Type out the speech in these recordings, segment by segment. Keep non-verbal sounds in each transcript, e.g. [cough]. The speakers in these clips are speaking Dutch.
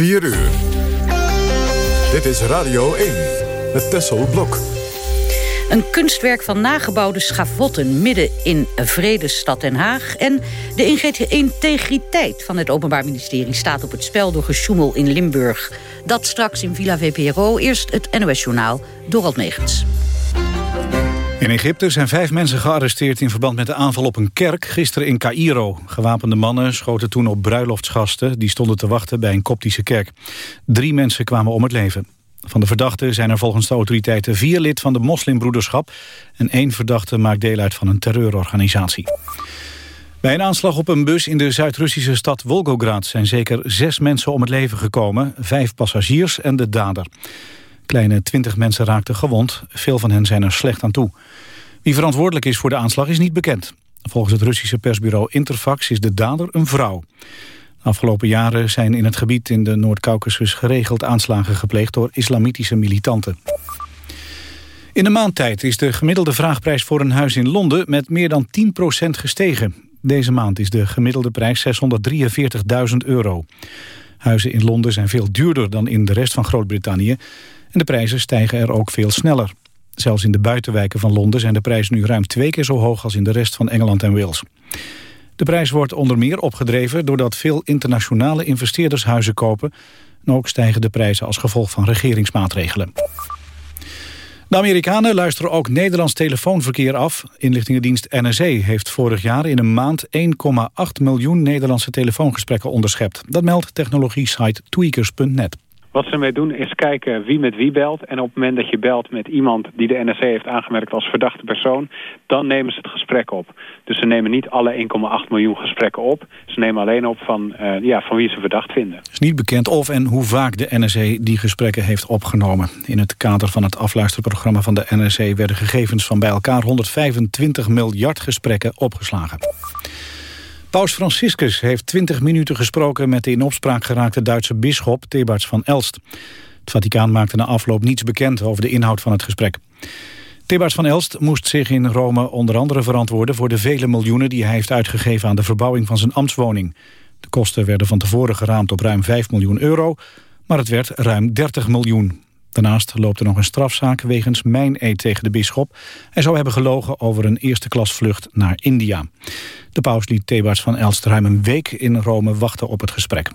4 uur. Dit is Radio 1 met Tessel Blok. Een kunstwerk van nagebouwde schavotten midden in Vredestad Den Haag. En de integriteit van het Openbaar Ministerie staat op het spel door gesjoemel in Limburg. Dat straks in Villa VPRO. Eerst het NOS-journaal, Dorald Megens. In Egypte zijn vijf mensen gearresteerd in verband met de aanval op een kerk gisteren in Cairo. Gewapende mannen schoten toen op bruiloftsgasten die stonden te wachten bij een koptische kerk. Drie mensen kwamen om het leven. Van de verdachten zijn er volgens de autoriteiten vier lid van de moslimbroederschap... en één verdachte maakt deel uit van een terreurorganisatie. Bij een aanslag op een bus in de Zuid-Russische stad Volgograd... zijn zeker zes mensen om het leven gekomen, vijf passagiers en de dader. Kleine twintig mensen raakten gewond, veel van hen zijn er slecht aan toe. Wie verantwoordelijk is voor de aanslag is niet bekend. Volgens het Russische persbureau Interfax is de dader een vrouw. De afgelopen jaren zijn in het gebied in de Noord-Caucasus geregeld aanslagen gepleegd door islamitische militanten. In een maand tijd is de gemiddelde vraagprijs voor een huis in Londen met meer dan 10% gestegen. Deze maand is de gemiddelde prijs 643.000 euro. Huizen in Londen zijn veel duurder dan in de rest van Groot-Brittannië... en de prijzen stijgen er ook veel sneller. Zelfs in de buitenwijken van Londen zijn de prijzen nu ruim twee keer zo hoog... als in de rest van Engeland en Wales. De prijs wordt onder meer opgedreven doordat veel internationale investeerders huizen kopen. En ook stijgen de prijzen als gevolg van regeringsmaatregelen. De Amerikanen luisteren ook Nederlands telefoonverkeer af. Inlichtingendienst NSE heeft vorig jaar in een maand 1,8 miljoen Nederlandse telefoongesprekken onderschept. Dat meldt technologie-site tweakers.net. Wat ze mee doen is kijken wie met wie belt. En op het moment dat je belt met iemand die de NRC heeft aangemerkt als verdachte persoon... dan nemen ze het gesprek op. Dus ze nemen niet alle 1,8 miljoen gesprekken op. Ze nemen alleen op van, uh, ja, van wie ze verdacht vinden. Het is niet bekend of en hoe vaak de NRC die gesprekken heeft opgenomen. In het kader van het afluisterprogramma van de NRC... werden gegevens van bij elkaar 125 miljard gesprekken opgeslagen. Paus Franciscus heeft 20 minuten gesproken met de in opspraak geraakte Duitse bisschop Thebarts van Elst. Het Vaticaan maakte na afloop niets bekend over de inhoud van het gesprek. Thebarts van Elst moest zich in Rome onder andere verantwoorden voor de vele miljoenen die hij heeft uitgegeven aan de verbouwing van zijn ambtswoning. De kosten werden van tevoren geraamd op ruim 5 miljoen euro, maar het werd ruim 30 miljoen. Daarnaast loopt er nog een strafzaak wegens mijn-eed tegen de bisschop. Hij zou hebben gelogen over een eerste klas vlucht naar India. De paus liet Thebarts van Elst ruim een week in Rome wachten op het gesprek.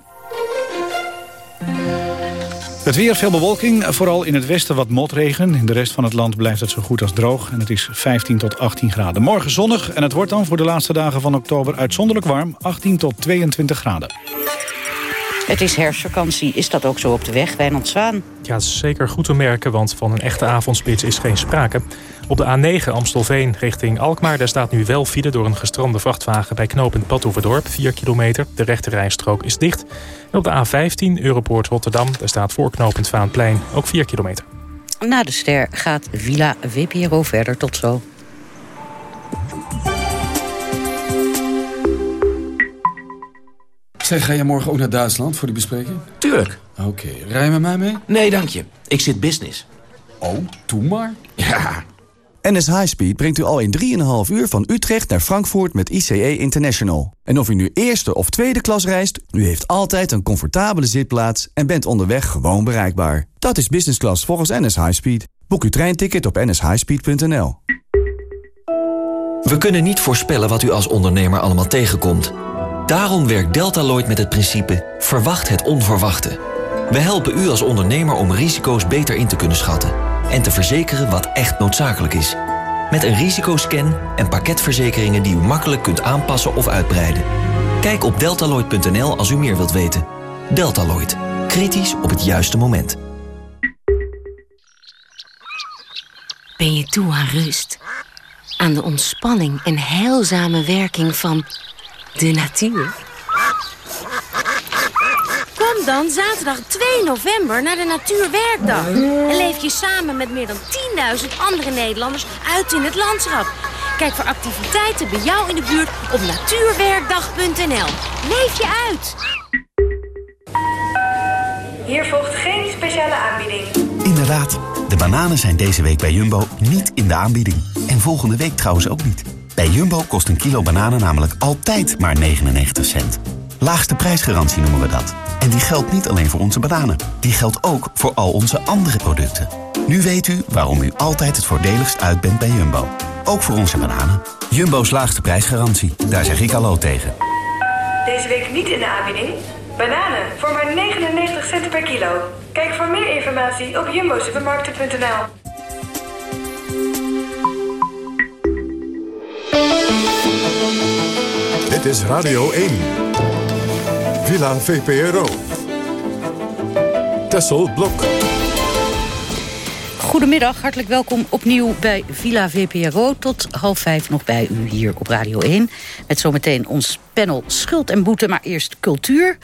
Het weer, veel bewolking, vooral in het westen wat motregen. In de rest van het land blijft het zo goed als droog en het is 15 tot 18 graden. Morgen zonnig en het wordt dan voor de laatste dagen van oktober uitzonderlijk warm, 18 tot 22 graden. Het is herfstvakantie. Is dat ook zo op de weg, Wijnand Zwaan? Ja, zeker goed te merken, want van een echte avondspits is geen sprake. Op de A9 Amstelveen richting Alkmaar... daar staat nu wel file door een gestrande vrachtwagen... bij knooppunt Badhoevedorp, 4 kilometer. De rechte rijstrook is dicht. En op de A15 Europoort Rotterdam... daar staat voor knooppunt Vaanplein ook 4 kilometer. Na de ster gaat Villa VPRO verder. Tot zo. Zeg, ga jij morgen ook naar Duitsland voor die bespreking? Tuurlijk. Oké, okay. rij je met mij mee? Nee, dank je. Ik zit business. Oh, doe maar. Ja. NS High Speed brengt u al in 3,5 uur van Utrecht naar Frankfurt met ICE International. En of u nu eerste of tweede klas reist, u heeft altijd een comfortabele zitplaats en bent onderweg gewoon bereikbaar. Dat is business class volgens NS High Speed. Boek uw treinticket op nshighspeed.nl. We kunnen niet voorspellen wat u als ondernemer allemaal tegenkomt. Daarom werkt Deltaloid met het principe verwacht het onverwachte. We helpen u als ondernemer om risico's beter in te kunnen schatten en te verzekeren wat echt noodzakelijk is. Met een risicoscan en pakketverzekeringen die u makkelijk kunt aanpassen of uitbreiden. Kijk op deltaloid.nl als u meer wilt weten. Deltaloid. Kritisch op het juiste moment. Ben je toe aan rust? Aan de ontspanning en heilzame werking van de natuur? Kom dan zaterdag 2 november naar de Natuurwerkdag. En leef je samen met meer dan 10.000 andere Nederlanders uit in het landschap. Kijk voor activiteiten bij jou in de buurt op natuurwerkdag.nl. Leef je uit! Hier volgt geen speciale aanbieding. Inderdaad, de bananen zijn deze week bij Jumbo niet in de aanbieding. En volgende week trouwens ook niet. Bij Jumbo kost een kilo bananen namelijk altijd maar 99 cent. Laagste prijsgarantie noemen we dat. En die geldt niet alleen voor onze bananen. Die geldt ook voor al onze andere producten. Nu weet u waarom u altijd het voordeligst uit bent bij Jumbo. Ook voor onze bananen. Jumbo's laagste prijsgarantie. Daar zeg ik hallo tegen. Deze week niet in de aanbieding. Bananen voor maar 99 cent per kilo. Kijk voor meer informatie op jumbosupermarkten.nl. Dit is Radio 1. Villa VPRO. Tessel Blok. Goedemiddag, hartelijk welkom opnieuw bij Villa VPRO. Tot half vijf nog bij u hier op Radio 1. Met zometeen ons panel Schuld en Boete, maar eerst cultuur.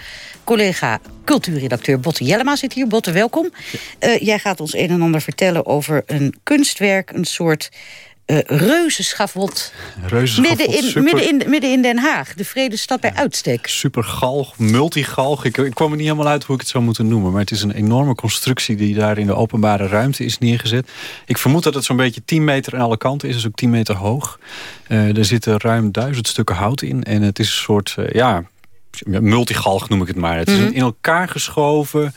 Collega cultuurredacteur Botte Jellema zit hier. Botte, welkom. Uh, jij gaat ons een en ander vertellen over een kunstwerk, een soort uh, reuzenschavot. Midden in, super... midden, in, midden in Den Haag, de vredestad bij uitstek. Supergalg, multigalg. Ik, ik kwam er niet helemaal uit hoe ik het zou moeten noemen. Maar het is een enorme constructie die daar in de openbare ruimte is neergezet. Ik vermoed dat het zo'n beetje 10 meter aan alle kanten is. Dus ook 10 meter hoog. Uh, er zitten ruim duizend stukken hout in. En het is een soort, uh, ja, multigalg noem ik het maar. Het is mm -hmm. in elkaar geschoven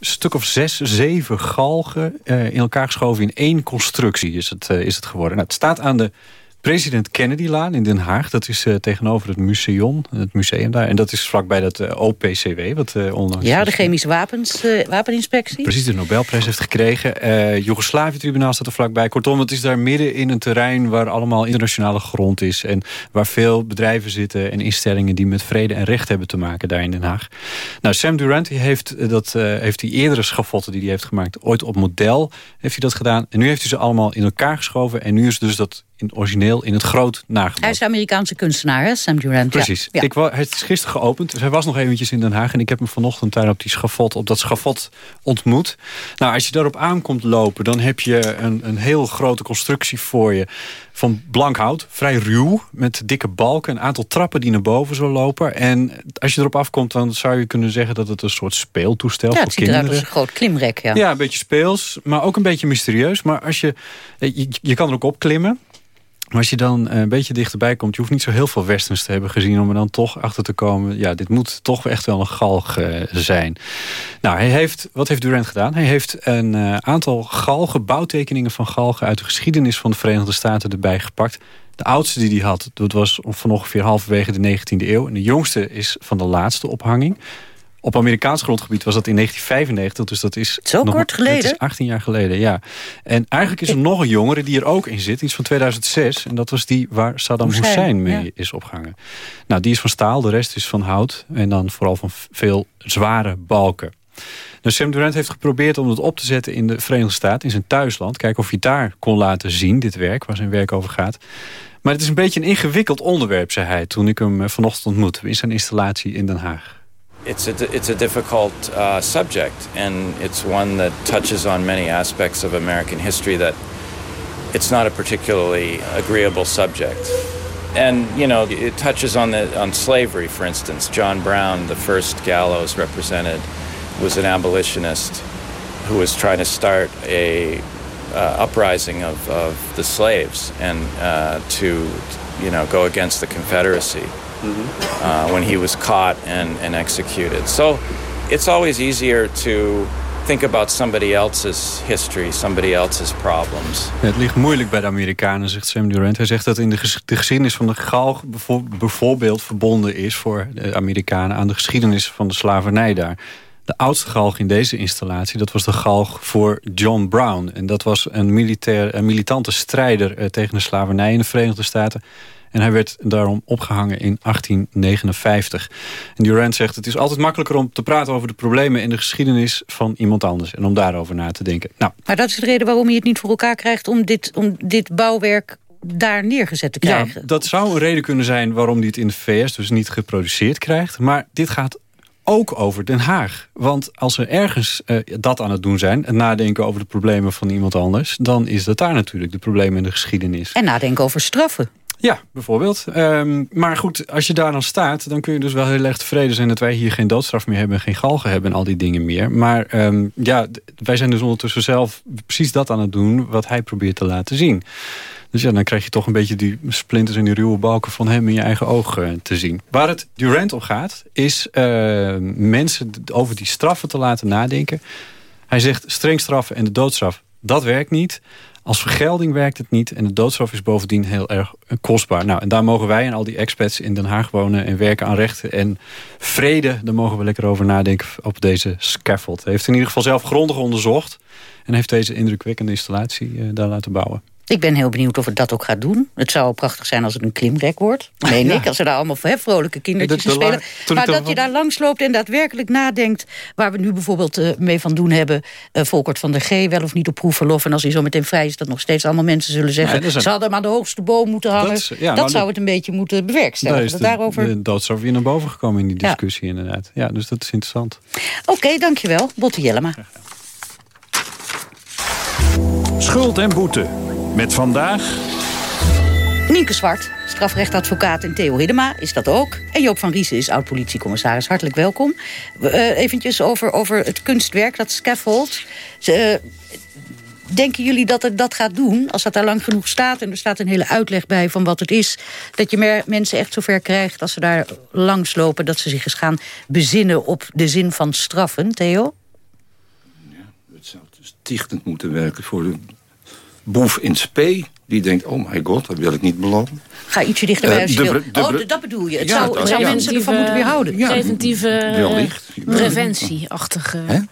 stuk of zes, zeven galgen uh, in elkaar geschoven in één constructie is het, uh, is het geworden. Nou, het staat aan de President Kennedy-laan in Den Haag. Dat is uh, tegenover het museum, het museum daar. En dat is vlakbij dat uh, OPCW. Wat, uh, onlangs ja, de chemische wapens, wapeninspectie. Precies, de Nobelprijs heeft gekregen. Joegoslavië-tribunaal staat er vlakbij. Kortom, het is daar midden in een terrein... waar allemaal internationale grond is. En waar veel bedrijven zitten en instellingen... die met vrede en recht hebben te maken daar in Den Haag. Nou, Sam Durant heeft, dat, heeft die eerdere schavotten die hij heeft gemaakt... ooit op model heeft hij dat gedaan. En nu heeft hij ze allemaal in elkaar geschoven. En nu is dus dat in origineel in het groot nagebouwd. Hij is Amerikaanse kunstenaar, hè? Sam Durant. Precies. Ja. Ik was, het is gisteren geopend. Dus hij was nog eventjes in Den Haag. En ik heb hem vanochtend daar op, die schafot, op dat schafot ontmoet. Nou, als je daarop aankomt lopen... dan heb je een, een heel grote constructie voor je. Van blank hout, vrij ruw, met dikke balken. Een aantal trappen die naar boven zo lopen. En als je erop afkomt, dan zou je kunnen zeggen... dat het een soort speeltoestel ja, voor kinderen is. Ja, het ziet eruit als een groot klimrek, ja. Ja, een beetje speels, maar ook een beetje mysterieus. Maar als je, je, je kan er ook opklimmen. Maar als je dan een beetje dichterbij komt... je hoeft niet zo heel veel westerns te hebben gezien... om er dan toch achter te komen... ja, dit moet toch echt wel een galg uh, zijn. Nou, hij heeft, wat heeft Durant gedaan? Hij heeft een uh, aantal galgen, bouwtekeningen van galgen... uit de geschiedenis van de Verenigde Staten erbij gepakt. De oudste die hij had, dat was van ongeveer halverwege de 19e eeuw. En de jongste is van de laatste ophanging. Op Amerikaans grondgebied was dat in 1995, dus dat is... Zo nog, kort geleden? Dat is 18 jaar geleden, ja. En eigenlijk is er nog een jongere die er ook in zit, iets van 2006. En dat was die waar Saddam Hussein, Hussein mee ja. is opgehangen. Nou, die is van staal, de rest is van hout. En dan vooral van veel zware balken. Nou, Sam Durant heeft geprobeerd om het op te zetten in de Verenigde Staten, in zijn thuisland. Kijken of hij daar kon laten zien, dit werk, waar zijn werk over gaat. Maar het is een beetje een ingewikkeld onderwerp, zei hij... toen ik hem vanochtend ontmoette in zijn installatie in Den Haag. It's a, it's a difficult uh, subject, and it's one that touches on many aspects of American history that it's not a particularly agreeable subject. And, you know, it touches on, the, on slavery, for instance. John Brown, the first gallows represented, was an abolitionist who was trying to start a uh, uprising of, of the slaves and uh, to, you know, go against the Confederacy. Uh, when he was caught and, and executed. So it's always easier to think about somebody else's history, somebody else's problems. Het ligt moeilijk bij de Amerikanen, zegt Sam Durant. Hij zegt dat in de, ges de geschiedenis van de galg bijvoorbeeld verbonden is voor de Amerikanen aan de geschiedenis van de slavernij daar. De oudste galg in deze installatie, dat was de galg voor John Brown. En dat was een, militair, een militante strijder uh, tegen de slavernij in de Verenigde Staten. En hij werd daarom opgehangen in 1859. En Durant zegt, het is altijd makkelijker om te praten over de problemen in de geschiedenis van iemand anders. En om daarover na te denken. Nou, maar dat is de reden waarom je het niet voor elkaar krijgt om dit, om dit bouwwerk daar neergezet te krijgen. Ja, dat zou een reden kunnen zijn waarom hij het in de VS dus niet geproduceerd krijgt. Maar dit gaat ook over Den Haag. Want als we ergens uh, dat aan het doen zijn... en nadenken over de problemen van iemand anders... dan is dat daar natuurlijk de problemen in de geschiedenis. En nadenken over straffen. Ja, bijvoorbeeld. Um, maar goed, als je daar dan staat... dan kun je dus wel heel erg tevreden zijn... dat wij hier geen doodstraf meer hebben... geen galgen hebben en al die dingen meer. Maar um, ja, wij zijn dus ondertussen zelf precies dat aan het doen... wat hij probeert te laten zien. Dus ja, dan krijg je toch een beetje die splinters en die ruwe balken van hem in je eigen ogen uh, te zien. Waar het Durant om gaat, is uh, mensen over die straffen te laten nadenken. Hij zegt streng straffen en de doodstraf, dat werkt niet. Als vergelding werkt het niet en de doodstraf is bovendien heel erg kostbaar. Nou, en daar mogen wij en al die expats in Den Haag wonen en werken aan rechten en vrede. Daar mogen we lekker over nadenken op deze scaffold. Hij heeft in ieder geval zelf grondig onderzocht en heeft deze indrukwekkende installatie uh, daar laten bouwen. Ik ben heel benieuwd of het dat ook gaat doen. Het zou prachtig zijn als het een klimdek wordt. [laughs] Meen ja. ik, als er daar allemaal vrolijke kindertjes in spelen. Maar dat je daar langs loopt en daadwerkelijk nadenkt... waar we nu bijvoorbeeld uh, mee van doen hebben... Uh, Volkert van der G wel of niet op proefverlof. En als hij zo meteen vrij is, dat nog steeds allemaal mensen zullen zeggen... Ja, ze hadden hem aan de hoogste boom moeten hangen. Dat, ja, dat zou het een beetje moeten bewerkstelligen. Daar is de, daarover... de weer naar boven gekomen in die discussie inderdaad. Ja, dus dat is interessant. Oké, okay, dankjewel. Botte Jellema. Schuld en boete. Met vandaag... Nienke Zwart, strafrechtadvocaat en Theo Hiddema is dat ook. En Joop van Riesen is oud-politiecommissaris. Hartelijk welkom. Uh, eventjes over, over het kunstwerk, dat scaffold. Uh, denken jullie dat het dat gaat doen, als dat daar lang genoeg staat... en er staat een hele uitleg bij van wat het is... dat je meer mensen echt zover krijgt als ze daar langslopen... dat ze zich eens gaan bezinnen op de zin van straffen, Theo? Ja, het zou dus dichtend moeten werken voor de boef in spe die denkt, oh my god, dat wil ik niet beloven. Ga ietsje je uh, wil. Oh, dat bedoel je. Het ja, zou, het zou mensen ervan moeten weerhouden. Ja, preventieve preventieachtige...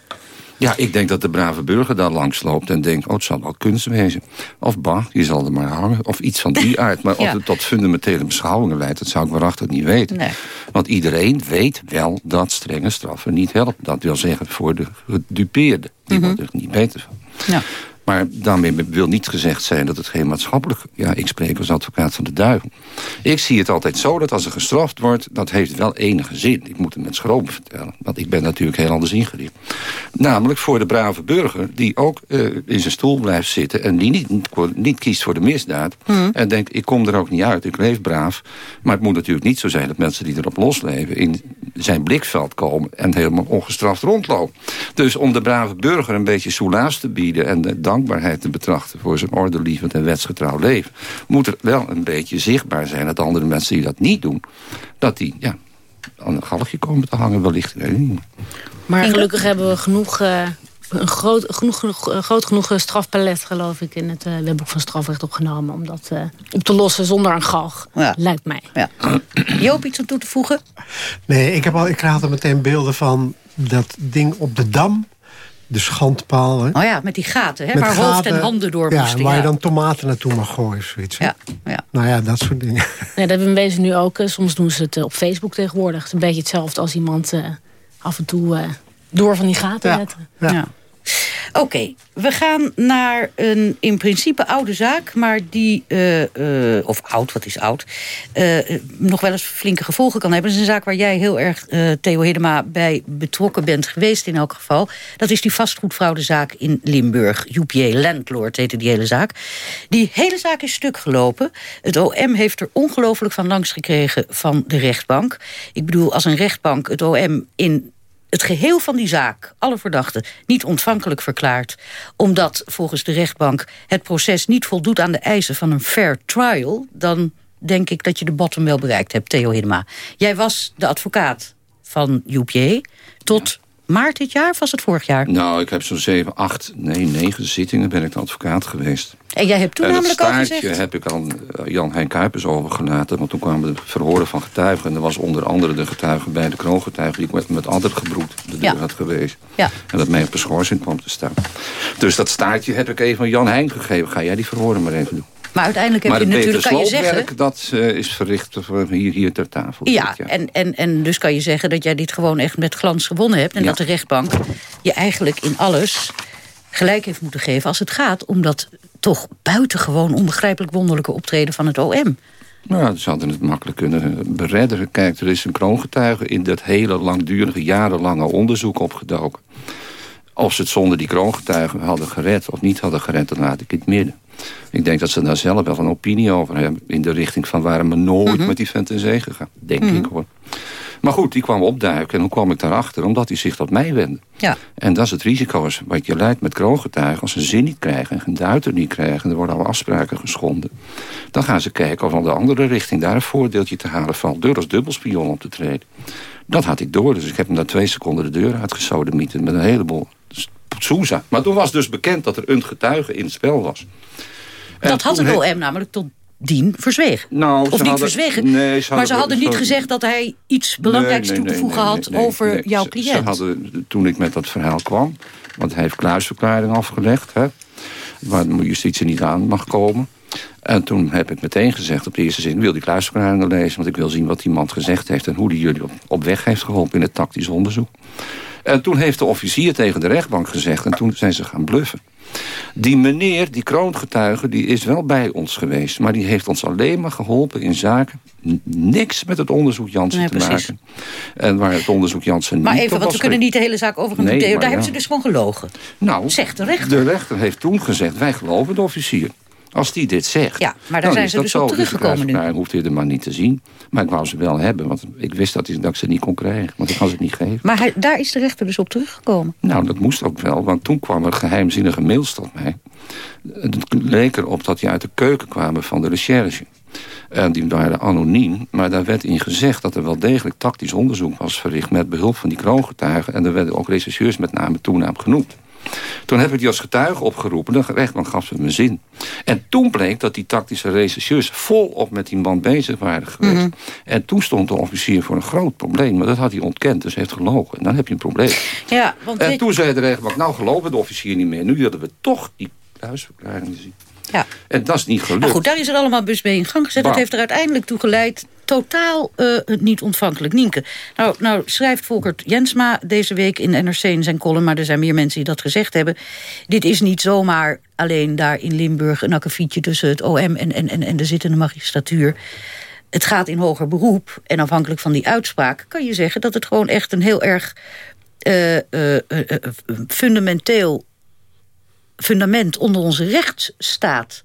Ja, ik denk dat de brave burger daar langs loopt en denkt... oh, het zal wel kunst wezen. Of bah, je zal er maar hangen. Of iets van die [laughs] aard. Maar ja. of het tot fundamentele beschouwingen leidt... dat zou ik waarachtig niet weten. Nee. Want iedereen weet wel dat strenge straffen niet helpen. Dat wil zeggen voor de gedupeerde. Die mm -hmm. wordt er niet beter van. Ja. Maar daarmee wil niet gezegd zijn dat het geen maatschappelijk... Ja, ik spreek als advocaat van de duivel. Ik zie het altijd zo dat als er gestraft wordt... dat heeft wel enige zin. Ik moet het met schroom vertellen. Want ik ben natuurlijk heel anders ingericht. Namelijk voor de brave burger die ook uh, in zijn stoel blijft zitten... en die niet, niet kiest voor de misdaad. Hmm. En denkt, ik kom er ook niet uit, ik leef braaf. Maar het moet natuurlijk niet zo zijn dat mensen die erop losleven... in zijn blikveld komen en helemaal ongestraft rondlopen. Dus om de brave burger een beetje soelaas te bieden... en de dankbaarheid te betrachten voor zijn ordelievend en wetsgetrouw leven... moet er wel een beetje zichtbaar zijn dat andere mensen die dat niet doen... dat die ja, aan een galgje komen te hangen wellicht. Maar gelukkig hebben we genoeg... Uh een groot genoeg, genoeg, groot genoeg strafpalet, geloof ik, in het uh, wetboek van strafrecht opgenomen. Om dat uh, op te lossen zonder een galg, ja. lijkt mij. Ja. [clears throat] Joop, iets om toe te voegen? Nee, ik, heb al, ik er meteen beelden van dat ding op de Dam de schandpaal. Hè? Oh ja, met die gaten, hè, waar hoofd en handen door ja, moesten. waar je dan tomaten naartoe mag gooien, zoiets. Ja, ja. Nou ja, dat soort dingen. Nee, dat hebben we nu ook. Soms doen ze het op Facebook tegenwoordig. Het is een beetje hetzelfde als iemand uh, af en toe uh, door van die gaten zetten. ja. Oké, we gaan naar een in principe oude zaak... maar die, uh, uh, of oud, wat is oud... Uh, nog wel eens flinke gevolgen kan hebben. Dat is een zaak waar jij heel erg, Theo Hiddema, bij betrokken bent geweest in elk geval. Dat is die vastgoedfraudezaak in Limburg. UPA Landlord heette die hele zaak. Die hele zaak is stuk gelopen. Het OM heeft er ongelooflijk van langs gekregen van de rechtbank. Ik bedoel, als een rechtbank het OM in het geheel van die zaak, alle verdachten, niet ontvankelijk verklaard. Omdat volgens de rechtbank het proces niet voldoet aan de eisen van een fair trial... dan denk ik dat je de bottom wel bereikt hebt, Theo Hiddema. Jij was de advocaat van UPA tot maart dit jaar, of was het vorig jaar? Nou, ik heb zo'n zeven, acht, nee, negen zittingen ben ik de advocaat geweest. En jij hebt toen en namelijk al gezegd... heb ik aan eh, Jan Hein Kuipers overgelaten. Want toen kwamen de verhoren van getuigen. En er was onder andere de getuige bij de kroongetuige... die met, met Adder gebroed de deur ja. had geweest. Ja. En dat mij op de schorsing kwam te staan. Dus dat staartje heb ik even aan Jan Hein gegeven. Ga jij die verhoren maar even doen. Maar uiteindelijk heb maar je natuurlijk, kan je zeggen... dat uh, is verricht hier, hier ter tafel. Ja, En, en, en dus kan je zeggen dat jij dit gewoon echt met glans gewonnen hebt... en dat de rechtbank je eigenlijk in alles gelijk heeft moeten geven... als het gaat om dat toch buitengewoon onbegrijpelijk wonderlijke optreden van het OM. Nou, ze hadden het makkelijk kunnen beredderen. Kijk, er is een kroongetuige in dat hele langdurige, jarenlange onderzoek opgedoken. Of ze het zonder die kroongetuigen hadden gered of niet hadden gered, dan laat ik het midden. Ik denk dat ze daar zelf wel een opinie over hebben. In de richting van waren we nooit Mhm. met die vent in zee gegaan. Denk Mhm. ik hoor. Maar goed, die kwam opduiken. En hoe kwam ik daarachter? Omdat hij zich tot mij wendde. Ja. En dat is het risico is wat je leidt met kroongetuigen. Als ze zin niet krijgen en geen duiter niet krijgen... en er worden alle afspraken geschonden... dan gaan ze kijken of aan de andere richting daar een voordeeltje te halen valt... door als dubbelspion op te treden. Dat had ik door, dus ik heb hem na twee seconden de deur uitgesodemieten... met een heleboel Maar toen was dus bekend dat er een getuige in het spel was. En Dat had het OM namelijk tot dien verzwegen. Nou, of ze niet hadden- verzwegen, nee, maar ze hadden niet gezegd dat hij iets belangrijks Nee, nee, toe te voegen had over jouw Ze- cliënt. Ze hadden, toen ik met dat verhaal kwam, want hij heeft kluisverklaring afgelegd, hè, waar de justitie niet aan mag komen. En toen heb ik meteen gezegd op de eerste zin... wil die kluisverklaringen lezen, want ik wil zien wat die man gezegd heeft... en hoe die jullie op, op weg heeft geholpen in het tactisch onderzoek. En toen heeft de officier tegen de rechtbank gezegd... en toen zijn ze gaan bluffen. Die meneer, die kroongetuige, die is wel bij ons geweest... maar die heeft ons alleen maar geholpen in zaken... niks met het onderzoek Jansen Nee, te precies. maken. En waar het onderzoek Jansen Maar niet even, want we kunnen niet de hele zaak over Nee, Daar ja. hebben ze dus gewoon gelogen. Nou, Zegt de rechter. De rechter heeft toen gezegd, wij geloven de officier. Als die dit zegt. Ja, maar daar dan zijn ze dus op Dus teruggekomen nu. hoeft hij er maar niet te zien. Maar ik wou ze wel hebben, want ik wist dat, ik ze niet kon krijgen. Want ik had het niet gegeven. Maar hij, daar is de rechter dus op teruggekomen. Nou, dat moest ook wel, want toen kwam er geheimzinnige mails tot mij. Het leek erop dat die uit de keuken kwamen van de recherche. En die waren anoniem, maar daar werd in gezegd... dat er wel degelijk tactisch onderzoek was verricht... met behulp van die kroongetuigen. En er werden ook rechercheurs met name toenaam genoemd. Toen heb ik die als getuige opgeroepen. De rechtbank gaf ze mijn zin. En toen bleek dat die tactische rechercheurs... volop met die man bezig waren geweest. Mhm. En toen stond de officier voor een groot probleem. Maar dat had hij ontkend, dus hij heeft gelogen. En dan heb je een probleem. Ja, want En toen zei de rechtbank, nou geloven de officier niet meer. Nu willen we toch die huisverklaring zien. Ja. En dat is niet gelukt. Maar goed, daar is het allemaal bus mee in gang gezet. Dat heeft er uiteindelijk toe geleid totaal eh, niet ontvankelijk. Nienke, nou, nou schrijft Volkert Jensma deze week in NRC in zijn column... maar er zijn meer mensen die dat gezegd hebben. Dit is niet zomaar alleen daar in Limburg een akkefietje... tussen het OM en, en, en, en de zittende magistratuur. Het gaat in hoger beroep. En afhankelijk van die uitspraak kan je zeggen... dat het gewoon echt een heel erg eh, eh, fundamenteel fundament onder onze rechtsstaat